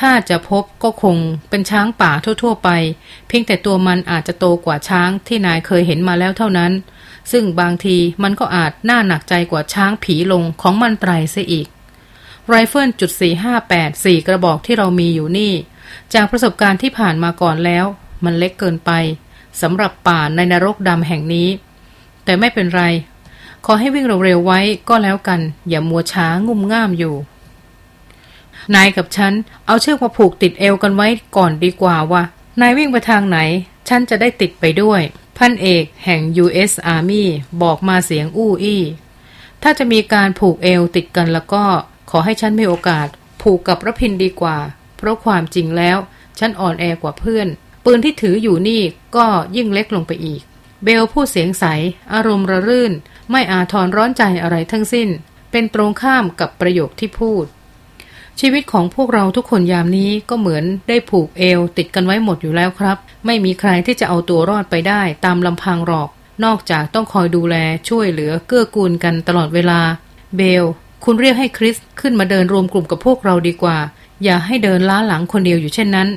ถ้าจะพบก็คงเป็นช้างป่าทั่ว ๆ ไป เพียงแต่ตัวมันอาจจะโตกว่าช้างที่นายเคยเห็นมาแล้วเท่านั้น ซึ่งบางทีมันก็อาจน่าหนักใจกว่าช้างผีลงของมันไตรเสียอีก ไรเฟิลจุดสี่ห้าแปดสี่กระบอกที่เรามีอยู่นี่ จากประสบการณ์ที่ผ่านมาก่อนแล้ว มันเล็กเกินไปสำหรับป่าในนรกดำแห่งนี้ แต่ไม่เป็นไร ขอให้วิ่งเร็วๆไว้ก็แล้วกัน อย่ามัวช้างุ่มง่ามอยู่ นายกับฉัน เอาเชือกมาผูกติดเอวกันไว้ก่อนดีกว่าว่านายวิ่งไปทางไหน ฉันจะได้ติดไปด้วย พันเอกแห่ง U.S. Army บอกมาเสียงอู้อี้ถ้าจะมีการผูกเอวติดกันแล้วก็ขอให้ฉันมีโอกาส ผูกกับรพินดีกว่า เพราะความจริงแล้ว ฉันอ่อนแอกว่าเพื่อน ปืนที่ถืออยู่นี่ก็ยิ่งเล็กลงไปอีก เบลพูดเสียงใส อารมณ์ระรื่น ไม่อาทรร้อนใจอะไรทั้งสิ้น เป็นตรงข้ามกับประโยคที่พูด ชีวิตของพวกเราทุกคนยามนี้ก็เหมือนได้ผูกเอวติดกันไว้หมดอยู่แล้วครับ ไม่มีใครที่จะเอาตัวรอดไปได้ตามลำพังหรอก นอกจากต้องคอยดูแลช่วยเหลือเกื้อกูลกันตลอดเวลา เบล คุณเรียกให้คริสขึ้นมาเดินรวมกลุ่มกับพวกเราดีกว่า อย่าให้เดินล้าหลังคนเดียวอยู่เช่นนั้น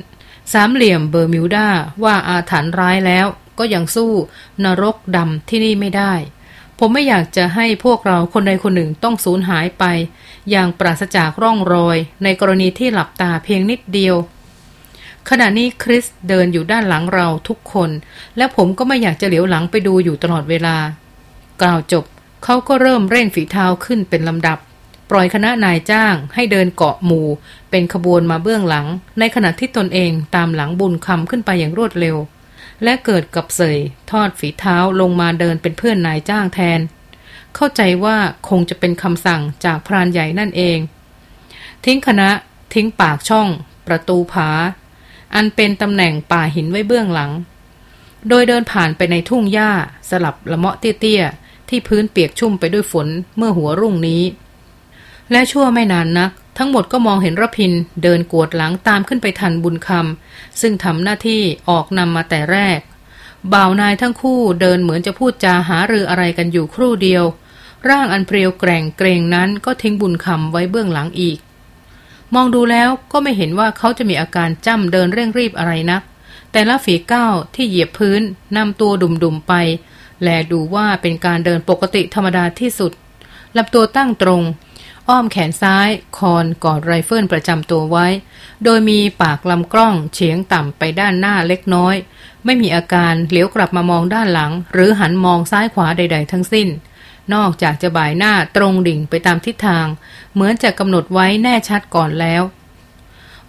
สามเหลี่ยมเบอร์มิวดาว่าอาถรรพ์ร้ายแล้วก็ยังสู้ นรกดำที่นี่ไม่ได้ ผมไม่อยากจะให้พวกเราคนใดคนหนึ่งต้องสูญหายไป อย่างปราศจากร่องรอย ในกรณีที่หลับตาเพียงนิดเดียว ขณะนี้คริสเดินอยู่ด้านหลังเราทุกคน และผมก็ไม่อยากจะเหลียวหลังไปดูอยู่ตลอดเวลา กล่าวจบเขาก็เริ่มเร่งฝีเท้าขึ้นเป็นลำดับ ปล่อยคณะนายจ้างให้เดินเกาะหมู่ เป็นขบวนมาเบื้องหลัง ในขณะที่ตนเองตามหลังบุญคำขึ้นไปอย่างรวดเร็ว และเกิดกับเสยทอดฝีเท้าลงมาเดินเป็นเพื่อนนายจ้างแทน เข้าใจว่าคงจะเป็นคำสั่งจากพรานใหญ่นั่นเอง ทิ้งคณะ ทิ้งปากช่อง ประตูผา อันเป็นตำแหน่งป่าหินไว้เบื้องหลัง โดยเดินผ่านไปในทุ่งหญ้า สลับละเมาะเตี้ยๆที่พื้นเปียกชุ่มไปด้วยฝนเมื่อหัวรุ่งนี้ และชั่วไม่นานนัก ทั้งหมดก็มองเห็นรพินเดินกวดหลังตามขึ้นไปทันบุญคำซึ่งทำหน้าที่ออกนำมาแต่แรก บ่าวนายทั้งคู่เดินเหมือนจะพูดจาหารืออะไรกันอยู่ครู่เดียว ร่างอันเพรียวแกร่งเกรงนั้นก็ทิ้งบุญคำไว้เบื้องหลังอีก มองดูแล้วก็ไม่เห็นว่าเขาจะมีอาการจ้ำเดินเร่งรีบอะไรนัก แต่ละฝีก้าวที่เหยียบพื้นนำตัวดุ่มๆไปแลดูว่าเป็นการเดินปกติธรรมดาที่สุดลำตัวตั้งตรง อ้อมแขนซ้าย คอนกอดไรเฟิลประจำตัวไว้ โดยมีปากลำกล้องเฉียงต่ำไปด้านหน้าเล็กน้อย ไม่มีอาการเหลียวกลับมามองด้านหลัง หรือหันมองซ้ายขวาใด ๆ ทั้งสิ้น นอกจากจะบ่ายหน้าตรงดิ่งไปตามทิศทาง เหมือนจะกำหนดไว้แน่ชัดก่อนแล้ว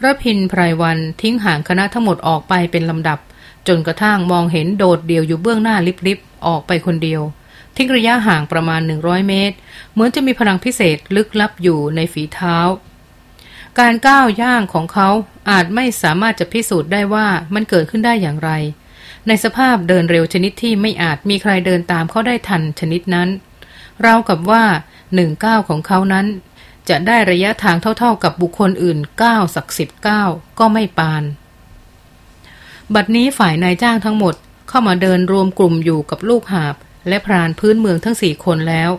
รพินไพรวันทิ้งห่างคณะทั้งหมดออกไปเป็นลำดับ จนกระทั่งมองเห็นโดดเดี่ยวอยู่เบื้องหน้าลิบๆออกไปคนเดียว ทิ้งระยะห่างประมาณ 100 เมตร เหมือนจะมีพลังพิเศษลึกลับอยู่ในฝีเท้า การก้าวย่างของเขาอาจไม่สามารถจะพิสูจน์ได้ว่ามันเกิดขึ้นได้อย่างไร ในสภาพเดินเร็วชนิดที่ไม่อาจมีใครเดินตามเขาได้ทันชนิดนั้น เรากับว่าหนึ่งก้าวของเขานั้น จะได้ระยะทางเท่าๆกับบุคคลอื่นก้าวสักสิบก้าวก็ไม่ปาน บัดนี้ฝ่ายนายจ้างทั้งหมดเข้ามาเดินรวมกลุ่มอยู่กับลูกหาบ และพรานพื้นเมืองทั้งสี่คนแล้ว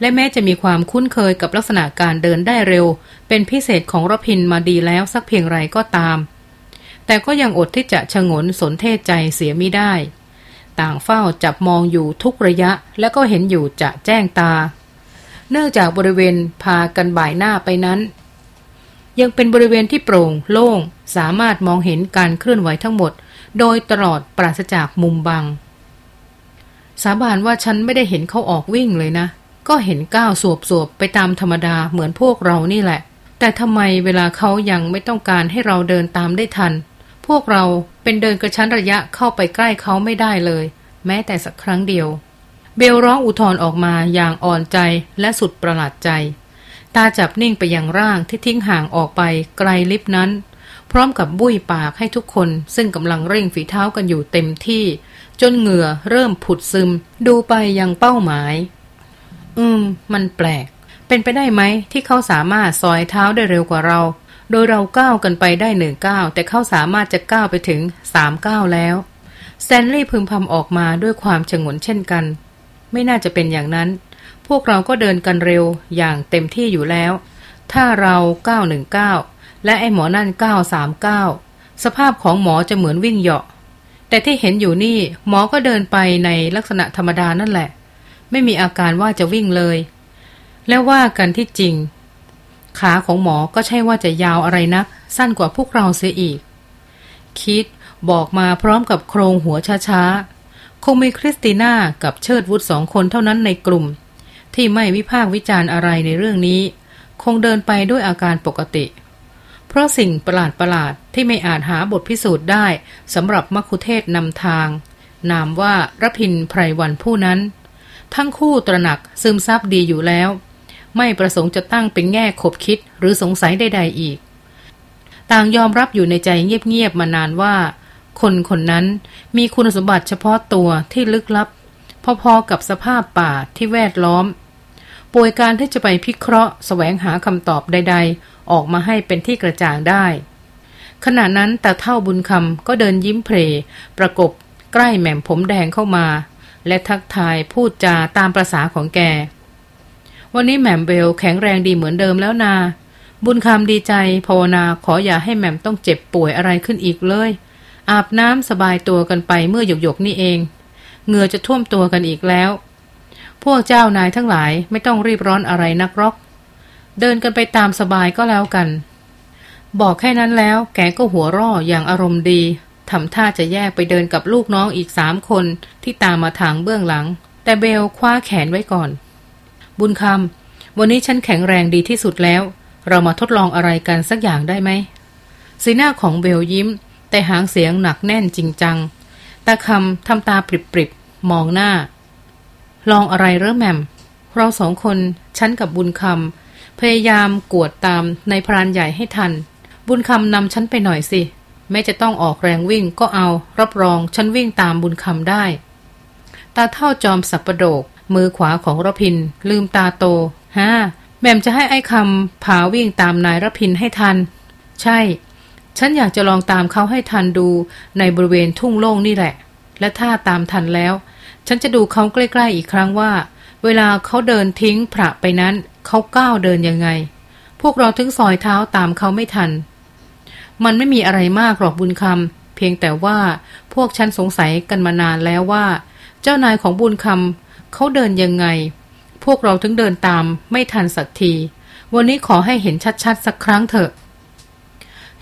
และแม้จะมีความคุ้นเคยกับลักษณะการเดินได้เร็ว เป็นพิเศษของรพินมาดีแล้วสักเพียงไรก็ตาม แต่ก็ยังอดที่จะชงนสนเทศใจเสียไม่ได้ ต่างเฝ้าจับมองอยู่ทุกระยะและก็เห็นอยู่จะแจ้งตา เนื่องจากบริเวณพากันบ่ายหน้าไปนั้น ยังเป็นบริเวณที่โปร่งโล่งสามารถมองเห็นการเคลื่อนไหวทั้งหมด โดยตลอดปราศจากมุมบัง สาบานว่าฉันไม่ได้เห็นเขาออกวิ่งเลยนะ ก็เห็นก้าวสวบสวบไปตามธรรมดาเหมือนพวกเรานี่แหละ แต่ทำไมเวลาเขายังไม่ต้องการให้เราเดินตามได้ทัน พวกเราเป็นเดินกระชั้นระยะเข้าไปใกล้เขาไม่ได้เลย แม้แต่สักครั้งเดียว เบลร้องอุทธรออกมาอย่างอ่อนใจและสุดประหลาดใจ ตาจับนิ่งไปยังร่างที่ทิ้งห่างออกไปไกลลิฟนั้นพร้อมกับบุ้ยปากให้ทุกคนซึ่งกำลังเร่งฝีเท้ากันอยู่เต็มที่ จนเหงื่อเริ่มผุดซึม ดูไปยังเป้าหมาย อืม มันแปลก เป็นไปได้ไหมที่เขาสามารถซอยเท้าได้เร็วกว่าเรา โดยเราก้าวกันไปได้หนึ่งก้าวแต่เขาสามารถจะก้าวไปถึงสามก้าวแล้วแซนลี่พึมพำออกมาด้วยความฉงนเช่นกัน ไม่น่าจะเป็นอย่างนั้น พวกเราก็เดินกันเร็วอย่างเต็มที่อยู่แล้ว ถ้าเราก้าวหนึ่งก้าวและไอ้หมอนั่นก้าวสามก้าวสภาพของหมอจะเหมือนวิ่งเหาะ แต่ที่เห็นอยู่นี่หมอก็เดินไปในลักษณะธรรมดานั่นแหละ ไม่มีอาการว่าจะวิ่งเลย แล้วว่ากันที่จริง ขาของหมอก็ใช่ว่าจะยาวอะไรนัก สั้นกว่าพวกเราเสียอีก คิดบอกมาพร้อมกับโครงหัวช้าๆ คงมีคริสติน่ากับเชิดวุฒสองคนเท่านั้นในกลุ่ม ที่ไม่วิพากษ์วิจารณ์อะไรในเรื่องนี้ คงเดินไปด้วยอาการปกติ เพราะสิ่งประหลาดประหลาดที่ไม่อาจหาบทพิสูจน์ได้สำหรับมัคคุเทศนำทาง นามว่ารพินไพรวันผู้นั้น ทั้งคู่ตระหนักซึมซับดีอยู่แล้ว ไม่ประสงค์จะตั้งเป็นแง่ขบคิดหรือสงสัยใดๆอีก ต่างยอมรับอยู่ในใจเงียบๆมานานว่า คนคนนั้นมีคุณสมบัติเฉพาะตัวที่ลึกลับ พอๆกับสภาพป่าที่แวดล้อมป่วยการที่จะไปพิเคราะห์แสวงหาคำตอบใดๆ ออกมาให้เป็นที่กระจ่างได้ ขณะนั้นตาเท่าบุญคำก็เดินยิ้มเพลประกบใกล้แหม่มผมแดงเข้ามา และทักทายพูดจาตามประษาของแก วันนี้แหม่มเบลแข็งแรงดีเหมือนเดิมแล้วนา บุญคำดีใจภาวนาขออย่าให้แหม่มต้องเจ็บป่วยอะไรขึ้นอีกเลย อาบน้ำสบายตัวกันไปเมื่อหยกๆนี่เองเหงื่อจะท่วมตัวกันอีกแล้ว พวกเจ้านายทั้งหลายไม่ต้องรีบร้อนอะไรนักรอก เดินกันไปตามสบายก็แล้วกัน บอกแค่นั้นแล้ว แกก็หัวร่ออย่างอารมณ์ดีทำท่าจะแยกไปเดินกับลูกน้องอีกสามคนที่ตามมาทางเบื้องหลัง แต่เบลคว้าแขนไว้ก่อน บุญคำวันนี้ฉันแข็งแรงดีที่สุดแล้ว เรามาทดลองอะไรกันสักอย่างได้ไหมสีหน้าของเบลยิ้ม แต่หางเสียงหนักแน่นจริงจังตาคำทำตาปริบๆมองหน้า ลองอะไรเริ่มแมมเราสองคน ฉันกับบุญคำ พยายามกวดตามในพรานใหญ่ให้ทัน บุญคำนำฉันไปหน่อยสิ แม้จะต้องออกแรงวิ่งก็เอา รับรองฉันวิ่งตามบุญคำได้ ตาเท่าจอมสับประโดก มือขวาของรพิน ลืมตาโตฮะแม่มจะให้ไอ้คำผาวิ่งตามนายรพินให้ทัน ใช่ ฉันอยากจะลองตามเขาให้ทันดูในบริเวณทุ่งโล่งนี่แหละ และถ้าตามทันแล้ว ฉันจะดูเขาใกล้ ๆ อีกครั้งว่า เวลาเขาเดินทิ้งผระไปนั้น เขาก้าวเดินยังไง พวกเราถึงซอยเท้าตามเขาไม่ทัน มันไม่มีอะไรมากหรอกบุญคำเพียงแต่ว่าพวกฉันสงสัยกันมานานแล้วว่า เจ้านายของบุญคำเขาเดินยังไง พวกเราถึงเดินตามไม่ทันสักที วันนี้ขอให้เห็นชัดๆ สักครั้งเถอะ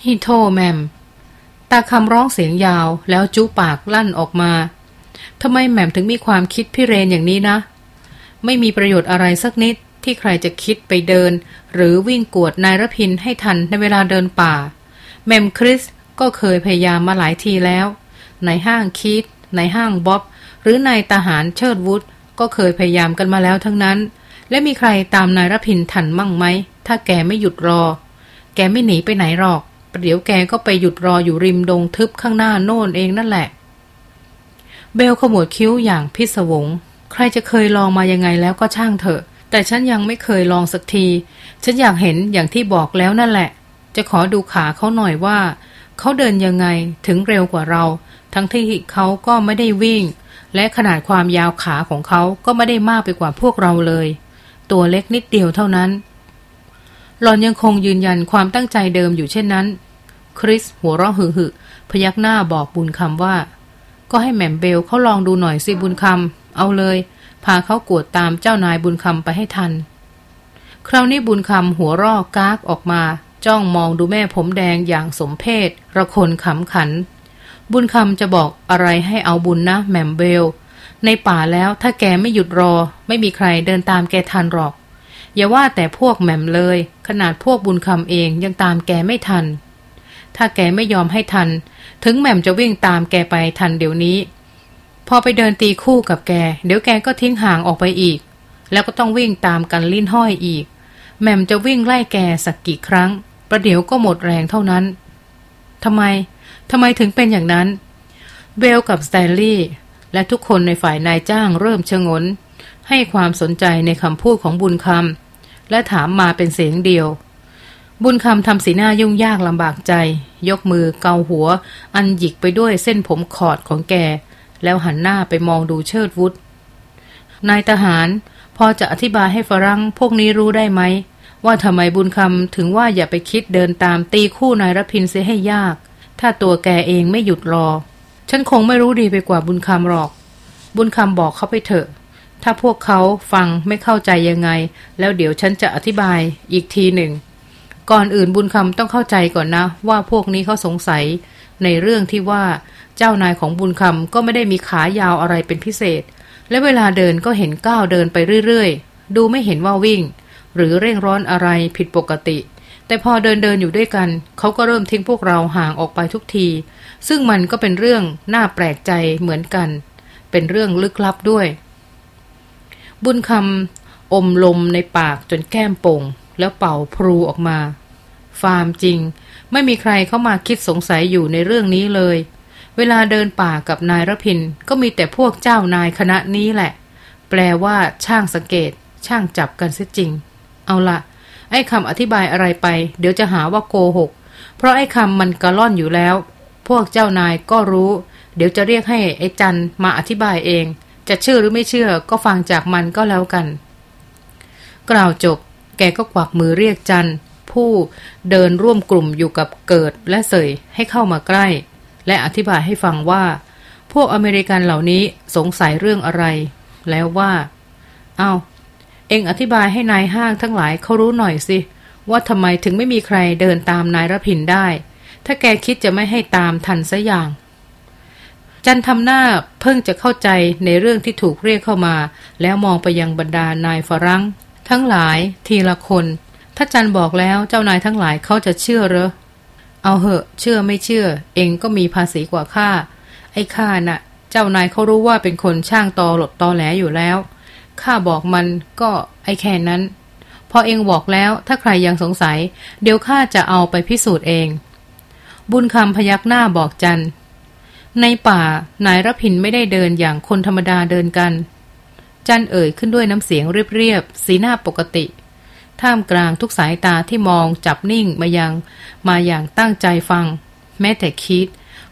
ฮิโทแมมตาคำร้องเสียงยาวแล้วจูปากลั่นออกมาทำไมแหม่มถึงมีความคิดพิเรนอย่างนี้นะ ไม่มีประโยชน์อะไรสักนิด ที่ใครจะคิดไปเดิน หรือวิ่งกวดนายรพินให้ทันในเวลาเดินป่าแมมคริสก็เคยพยายามมาหลายทีแล้ว ในห้างคิดในห้างบ๊อบ หรือในทหารเชิดวุฒก็เคยพยายามกันมาแล้วทั้งนั้น และมีใครตามนายรพินทันมั่งไหม ถ้าแกไม่หยุดรอ แกไม่หนีไปไหนหรอกประเดี๋ยวแกก็ไปหยุดรออยู่ริมดงทึบข้างหน้าโน่นเองนั่นแหละ เบลขมวดคิ้วอย่างพิศวง ใครจะเคยลองมายังไงแล้วก็ช่างเถอะ แต่ฉันยังไม่เคยลองสักที ฉันอยากเห็นอย่างที่บอกแล้วนั่นแหละ จะขอดูขาเขาหน่อยว่า เขาเดินยังไงถึงเร็วกว่าเรา ทั้งที่เขาก็ไม่ได้วิ่ง และขนาดความยาวขาของเขาก็ไม่ได้มากไปกว่าพวกเราเลย ตัวเล็กนิดเดียวเท่านั้น หลอนยังคงยืนยันความตั้งใจเดิมอยู่เช่นนั้น คริสหัวเราะหึหึพยักหน้าบอกบุญคำว่า ก็ให้แหม่มเบลเขาลองดูหน่อยสิบุญคำเอาเลย พาเขากวดตามเจ้านายบุญคำไปให้ทัน คราวนี้บุญคำหัวรอกกากออกมา จ้องมองดูแม่ผมแดงอย่างสมเพศระคนขำขัน บุญคำจะบอกอะไรให้เอาบุญนะแมมเบล ในป่าแล้วถ้าแกไม่หยุดรอ ไม่มีใครเดินตามแกทันหรอก อย่าว่าแต่พวกแมมเลย ขนาดพวกบุญคำเองยังตามแกไม่ทัน ถ้าแกไม่ยอมให้ทัน ถึงแมมจะวิ่งตามแกไปทันเดี๋ยวนี้ พอไปเดินตีคู่กับแก เดี๋ยวแกก็ทิ้งห่างออกไปอีก แล้วก็ต้องวิ่งตามกันลิ้นห้อยอีก แม่มจะวิ่งไล่แกสักกี่ครั้ง ประเดี๋ยวก็หมดแรงเท่านั้นทำไมทำไมถึงเป็นอย่างนั้น เบลกับสแตนลีย์และทุกคนในฝ่ายนายจ้างเริ่มชะงน ให้ความสนใจในคำพูดของบุญคำและถามมาเป็นเสียงเดียว บุญคำทำสีหน้ายุ่งยากลำบากใจ ยกมือเกาหัว อันหยิกไปด้วยเส้นผมขอดของแก แล้วหันหน้าไปมองดูเชิดวุฒนายทหารพอจะอธิบายให้ฝรั่งพวกนี้รู้ได้ไหม ว่าทำไมบุญคำถึงว่าอย่าไปคิดเดินตามตีคู่นายรพินเสียให้ยาก ถ้าตัวแกเองไม่หยุดรอ ฉันคงไม่รู้ดีไปกว่าบุญคำหรอก บุญคำบอกเขาไปเถอะ ถ้าพวกเขาฟังไม่เข้าใจยังไง แล้วเดี๋ยวฉันจะอธิบายอีกทีหนึ่ง ก่อนอื่นบุญคำต้องเข้าใจก่อนนะ ว่าพวกนี้เขาสงสัย ในเรื่องที่ว่า เจ้านายของบุญคำก็ไม่ได้มีขายาวอะไรเป็นพิเศษ และเวลาเดินก็เห็นก้าวเดินไปเรื่อยๆ ดูไม่เห็นว่าวิ่ง หรือเร่งร้อนอะไรผิดปกติ แต่พอเดินเดินอยู่ด้วยกัน เขาก็เริ่มทิ้งพวกเราห่างออกไปทุกที ซึ่งมันก็เป็นเรื่องน่าแปลกใจเหมือนกัน เป็นเรื่องลึกลับด้วย บุญคำอมลมในปากจนแก้มโป่ง แล้วเป่าพลูออกมา ฟาร์มจริง ไม่มีใครเข้ามาคิดสงสัยอยู่ในเรื่องนี้เลย เวลาเดินป่ากับนายรพินก็มีแต่พวกเจ้านายคณะนี้แหละ แปลว่าช่างสังเกต ช่างจับกันเสียจริง เอาละไอ้คำอธิบายอะไรไป เดี๋ยวจะหาว่าโกหก เพราะไอ้คำมันกระล่อนอยู่แล้ว พวกเจ้านายก็รู้ เดี๋ยวจะเรียกให้ไอ้จันมาอธิบายเอง จะเชื่อหรือไม่เชื่อก็ฟังจากมันก็แล้วกัน กล่าวจบ แกก็กวักมือเรียกจันผู้เดินร่วมกลุ่มอยู่กับเกิดและเสยให้เข้ามาใกล้ และอธิบายให้ฟังว่า พวกอเมริกันเหล่านี้สงสัยเรื่องอะไร แล้วว่า เอาเองอธิบายให้นายห้างทั้งหลายเขารู้หน่อยสิ ว่าทำไมถึงไม่มีใครเดินตามนายรพินได้ ถ้าแกคิดจะไม่ให้ตามทันซะอย่าง จันทำหน้าเพิ่งจะเข้าใจในเรื่องที่ถูกเรียกเข้ามา แล้วมองไปยังบรรดานายฝรั่งทั้งหลายทีละคน ถ้าจันบอกแล้วเจ้านายทั้งหลายเขาจะเชื่อเหรอ เอาเหอะ เชื่อไม่เชื่อ เองก็มีภาษีกว่าข้า ไอ้ข้าน่ะ เจ้านายเขารู้ว่าเป็นคนช่างตอหลดตอแหลอยู่แล้ว ข้าบอกมันก็ไอ้แค่นั้น พอเองบอกแล้ว ถ้าใครยังสงสัย เดี๋ยวข้าจะเอาไปพิสูจน์เอง บุญคำพยักหน้าบอกจัน ในป่านายรพินไม่ได้เดินอย่างคนธรรมดาเดินกัน จันเอ่ยขึ้นด้วยน้ำเสียงเรียบๆ สีหน้าปกติ ท่ามกลางทุกสายตาที่มองจับนิ่งมายัง มาอย่างตั้งใจฟัง แม้แต่คิด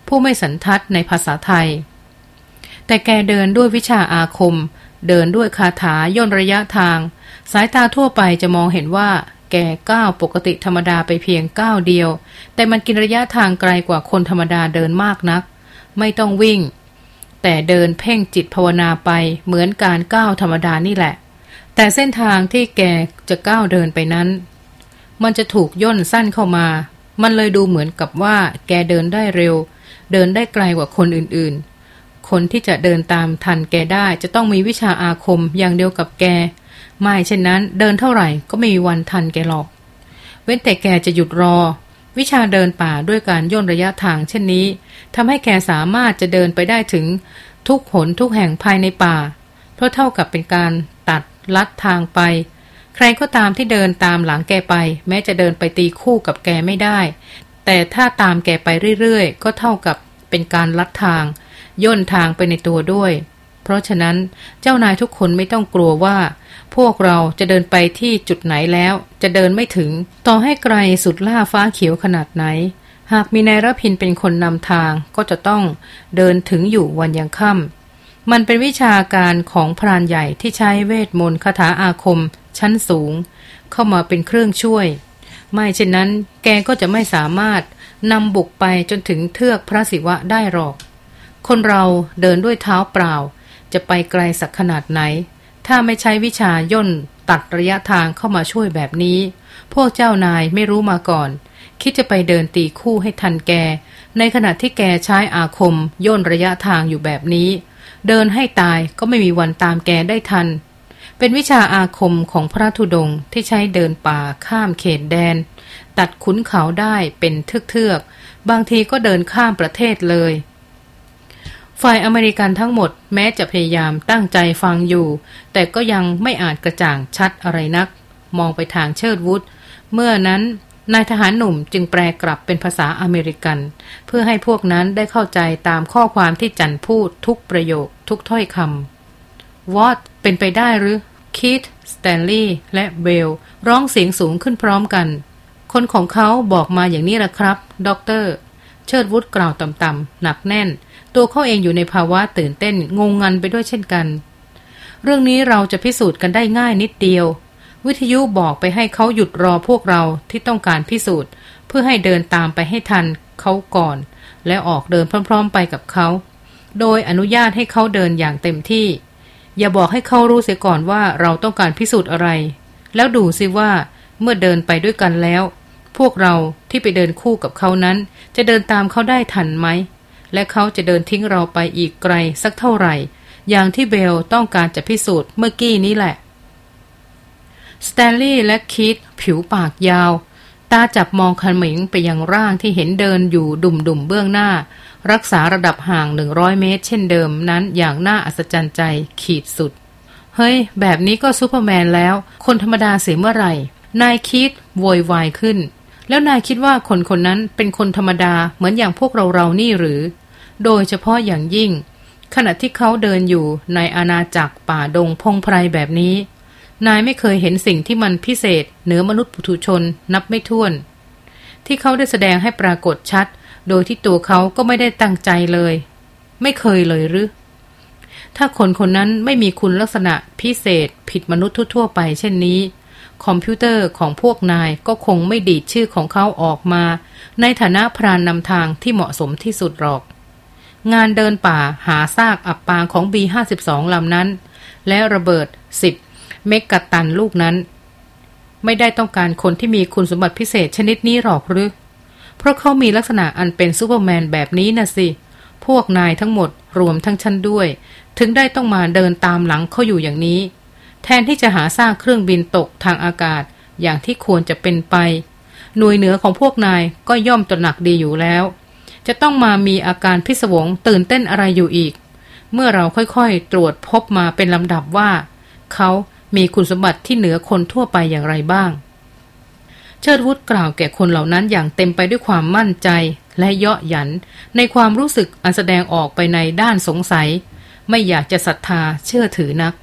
ผู้ไม่สันทัดในภาษาไทย แต่แกเดินด้วยวิชาอาคม เดินด้วยคาถาย่นระยะทาง สายตาทั่วไปจะมองเห็นว่า แกก้าวปกติธรรมดาไปเพียงก้าวเดียว แต่มันกินระยะทางไกลกว่าคนธรรมดาเดินมากนัก ไม่ต้องวิ่ง แต่เดินเพ่งจิตภาวนาไปเหมือนการก้าวธรรมดานี่แหละ แต่เส้นทางที่แกจะก้าวเดินไปนั้น มันจะถูกย่นสั้นเข้ามา มันเลยดูเหมือนกับว่าแกเดินได้เร็ว เดินได้ไกลกว่าคนอื่นๆ คนที่จะเดินตามทันแกได้จะต้องมีวิชาอาคมอย่างเดียวกับแก ไม่เช่นนั้นเดินเท่าไหร่ก็ไม่มีวันทันแกหรอก เว้นแต่แกจะหยุดรอ วิชาเดินป่าด้วยการย่นระยะทางเช่นนี้ทำให้แกสามารถจะเดินไปได้ถึงทุกหนทุกแห่งภายในป่า เพราะเท่ากับเป็นการตัด ลัดทางไป ใครก็ตามที่เดินตามหลังแกไป แม้จะเดินไปตีคู่กับแกไม่ได้ แต่ถ้าตามแกไปเรื่อยๆ ก็เท่ากับเป็นการลัดทาง ย่นทางไปในตัวด้วย เพราะฉะนั้นเจ้านายทุกคนไม่ต้องกลัวว่า พวกเราจะเดินไปที่จุดไหนแล้ว จะเดินไม่ถึง ต่อให้ไกลสุดล่าฟ้าเขียวขนาดไหน หากมีนายรพินเป็นคนนำทางก็จะต้องเดินถึงอยู่วันยังค่ำ มันเป็นวิชาการของพรานใหญ่ที่ใช้เวทมนต์คาถาอาคม ชั้นสูง เข้ามาเป็นเครื่องช่วย ไม่เช่นนั้นแกก็จะไม่สามารถนำบุกไปจนถึงเทือกพระศิวะได้หรอก คนเราเดินด้วยเท้าเปล่า จะไปไกลสักขนาดไหน ถ้าไม่ใช้วิชาย่นตัดระยะทางเข้ามาช่วยแบบนี้ พวกเจ้านายไม่รู้มาก่อน คิดจะไปเดินตีคู่ให้ทันแก ในขณะที่แกใช้อาคมย่นระยะทางอยู่แบบนี้ เดินให้ตายก็ไม่มีวันตามแกได้ทัน เป็นวิชาอาคมของพระธุดงที่ใช้เดินป่าข้ามเขตแดน ตัดขุนเขาได้เป็นเทือกๆ บางทีก็เดินข้ามประเทศเลย ฝ่ายอเมริกันทั้งหมดแม้จะพยายามตั้งใจฟังอยู่ แต่ก็ยังไม่อาจกระจ่างชัดอะไรนัก มองไปทางเชิดวุฒเมื่อนั้น นายทหารหนุ่มจึงแปลกลับเป็นภาษาอเมริกัน เพื่อให้พวกนั้นได้เข้าใจตามข้อความที่จันพูดทุกประโยค ทุกถ้อยคำ what เป็นไปได้หรือคีธสแตนลีย์และเบลร้องเสียงสูงขึ้นพร้อมกัน คนของเขาบอกมาอย่างนี้ละครับด็อกเตอร์เชิดวุฒกล่าวต่ำๆหนักแน่น ตัวเขาเองอยู่ในภาวะตื่นเต้นงงงันไปด้วยเช่นกัน เรื่องนี้เราจะพิสูจน์กันได้ง่ายนิดเดียว วิทยุบอกไปให้เขาหยุดรอพวกเราที่ต้องการพิสูจน์ เพื่อให้เดินตามไปให้ทันเขาก่อน และออกเดินพร้อม ๆ ไปกับเขา โดยอนุญาตให้เขาเดินอย่างเต็มที่ อย่าบอกให้เขารู้เสียก่อนว่าเราต้องการพิสูจน์อะไร แล้วดูซิว่าเมื่อเดินไปด้วยกันแล้ว พวกเราที่ไปเดินคู่กับเขานั้น จะเดินตามเขาได้ทันไหม และเขาจะเดินทิ้งเราไปอีกไกลสักเท่าไหร่ อย่างที่เบลต้องการจะพิสูจน์เมื่อกี้นี้แหละ สแตนลีย์และคีธผิวปากยาว ตาจับมองคันหมิงไปยังร่างที่เห็นเดินอยู่ดุ่มๆเบื้องหน้า รักษาระดับห่างหนึ่งร้อยเมตร เช่นเดิมนั้นอย่างน่าอัศจรรย์ใจขีดสุด เฮ้ย แบบนี้ก็ซูเปอร์แมนแล้ว คนธรรมดาเสียเมื่อไหร่ นายคีธโวยวายขึ้น แล้วนายคิดว่าคนคนนั้นเป็นคนธรรมดาเหมือนอย่างพวกเราเรานี่หรือ โดยเฉพาะอย่างยิ่ง ขณะที่เขาเดินอยู่ในอาณาจักรป่าดงพงไพรแบบนี้ นายไม่เคยเห็นสิ่งที่มันพิเศษ เหนือมนุษย์ปุถุชนนับไม่ถ้วน ที่เขาได้แสดงให้ปรากฏชัด โดยที่ตัวเขาก็ไม่ได้ตั้งใจเลย ไม่เคยเลยหรือ ถ้าคนคนนั้นไม่มีคุณลักษณะพิเศษ ผิดมนุษย์ทั่ว ๆ ไป เช่นนี้ คอมพิวเตอร์ของพวกนายก็คงไม่ดีดชื่อของเขาออกมา ในฐานะพรานนำทางที่เหมาะสมที่สุดหรอก งานเดินป่าหาซากอับปางของ B52 ลำนั้น และระเบิด เมกะตันลูกนั้น ไม่ได้ต้องการคนที่มีคุณสมบัติพิเศษชนิดนี้หรอกหรือ เพราะเขามีลักษณะอันเป็นซูเปอร์แมนแบบนี้นะสิ พวกนายทั้งหมดรวมทั้งฉันด้วย ถึงได้ต้องมาเดินตามหลังเขาอยู่อย่างนี้ แทนที่จะหาสร้างเครื่องบินตกทางอากาศอย่างที่ควรจะเป็นไป หน่วยเหนือของพวกนายก็ย่อมตระหนักดีอยู่แล้ว จะต้องมามีอาการพิศวงตื่นเต้นอะไรอยู่อีก เมื่อเราค่อยๆ ตรวจพบมาเป็นลำดับว่า เขา มีคุณสมบัติที่เหนือคนทั่วไปอย่างไรบ้าง เชิดวุฒกล่าวแก่คนเหล่านั้นอย่างเต็มไปด้วยความมั่นใจและเยาะหยัน ในความรู้สึกอันแสดงออกไปในด้านสงสัย ไม่อยากจะศรัทธาเชื่อถือนัก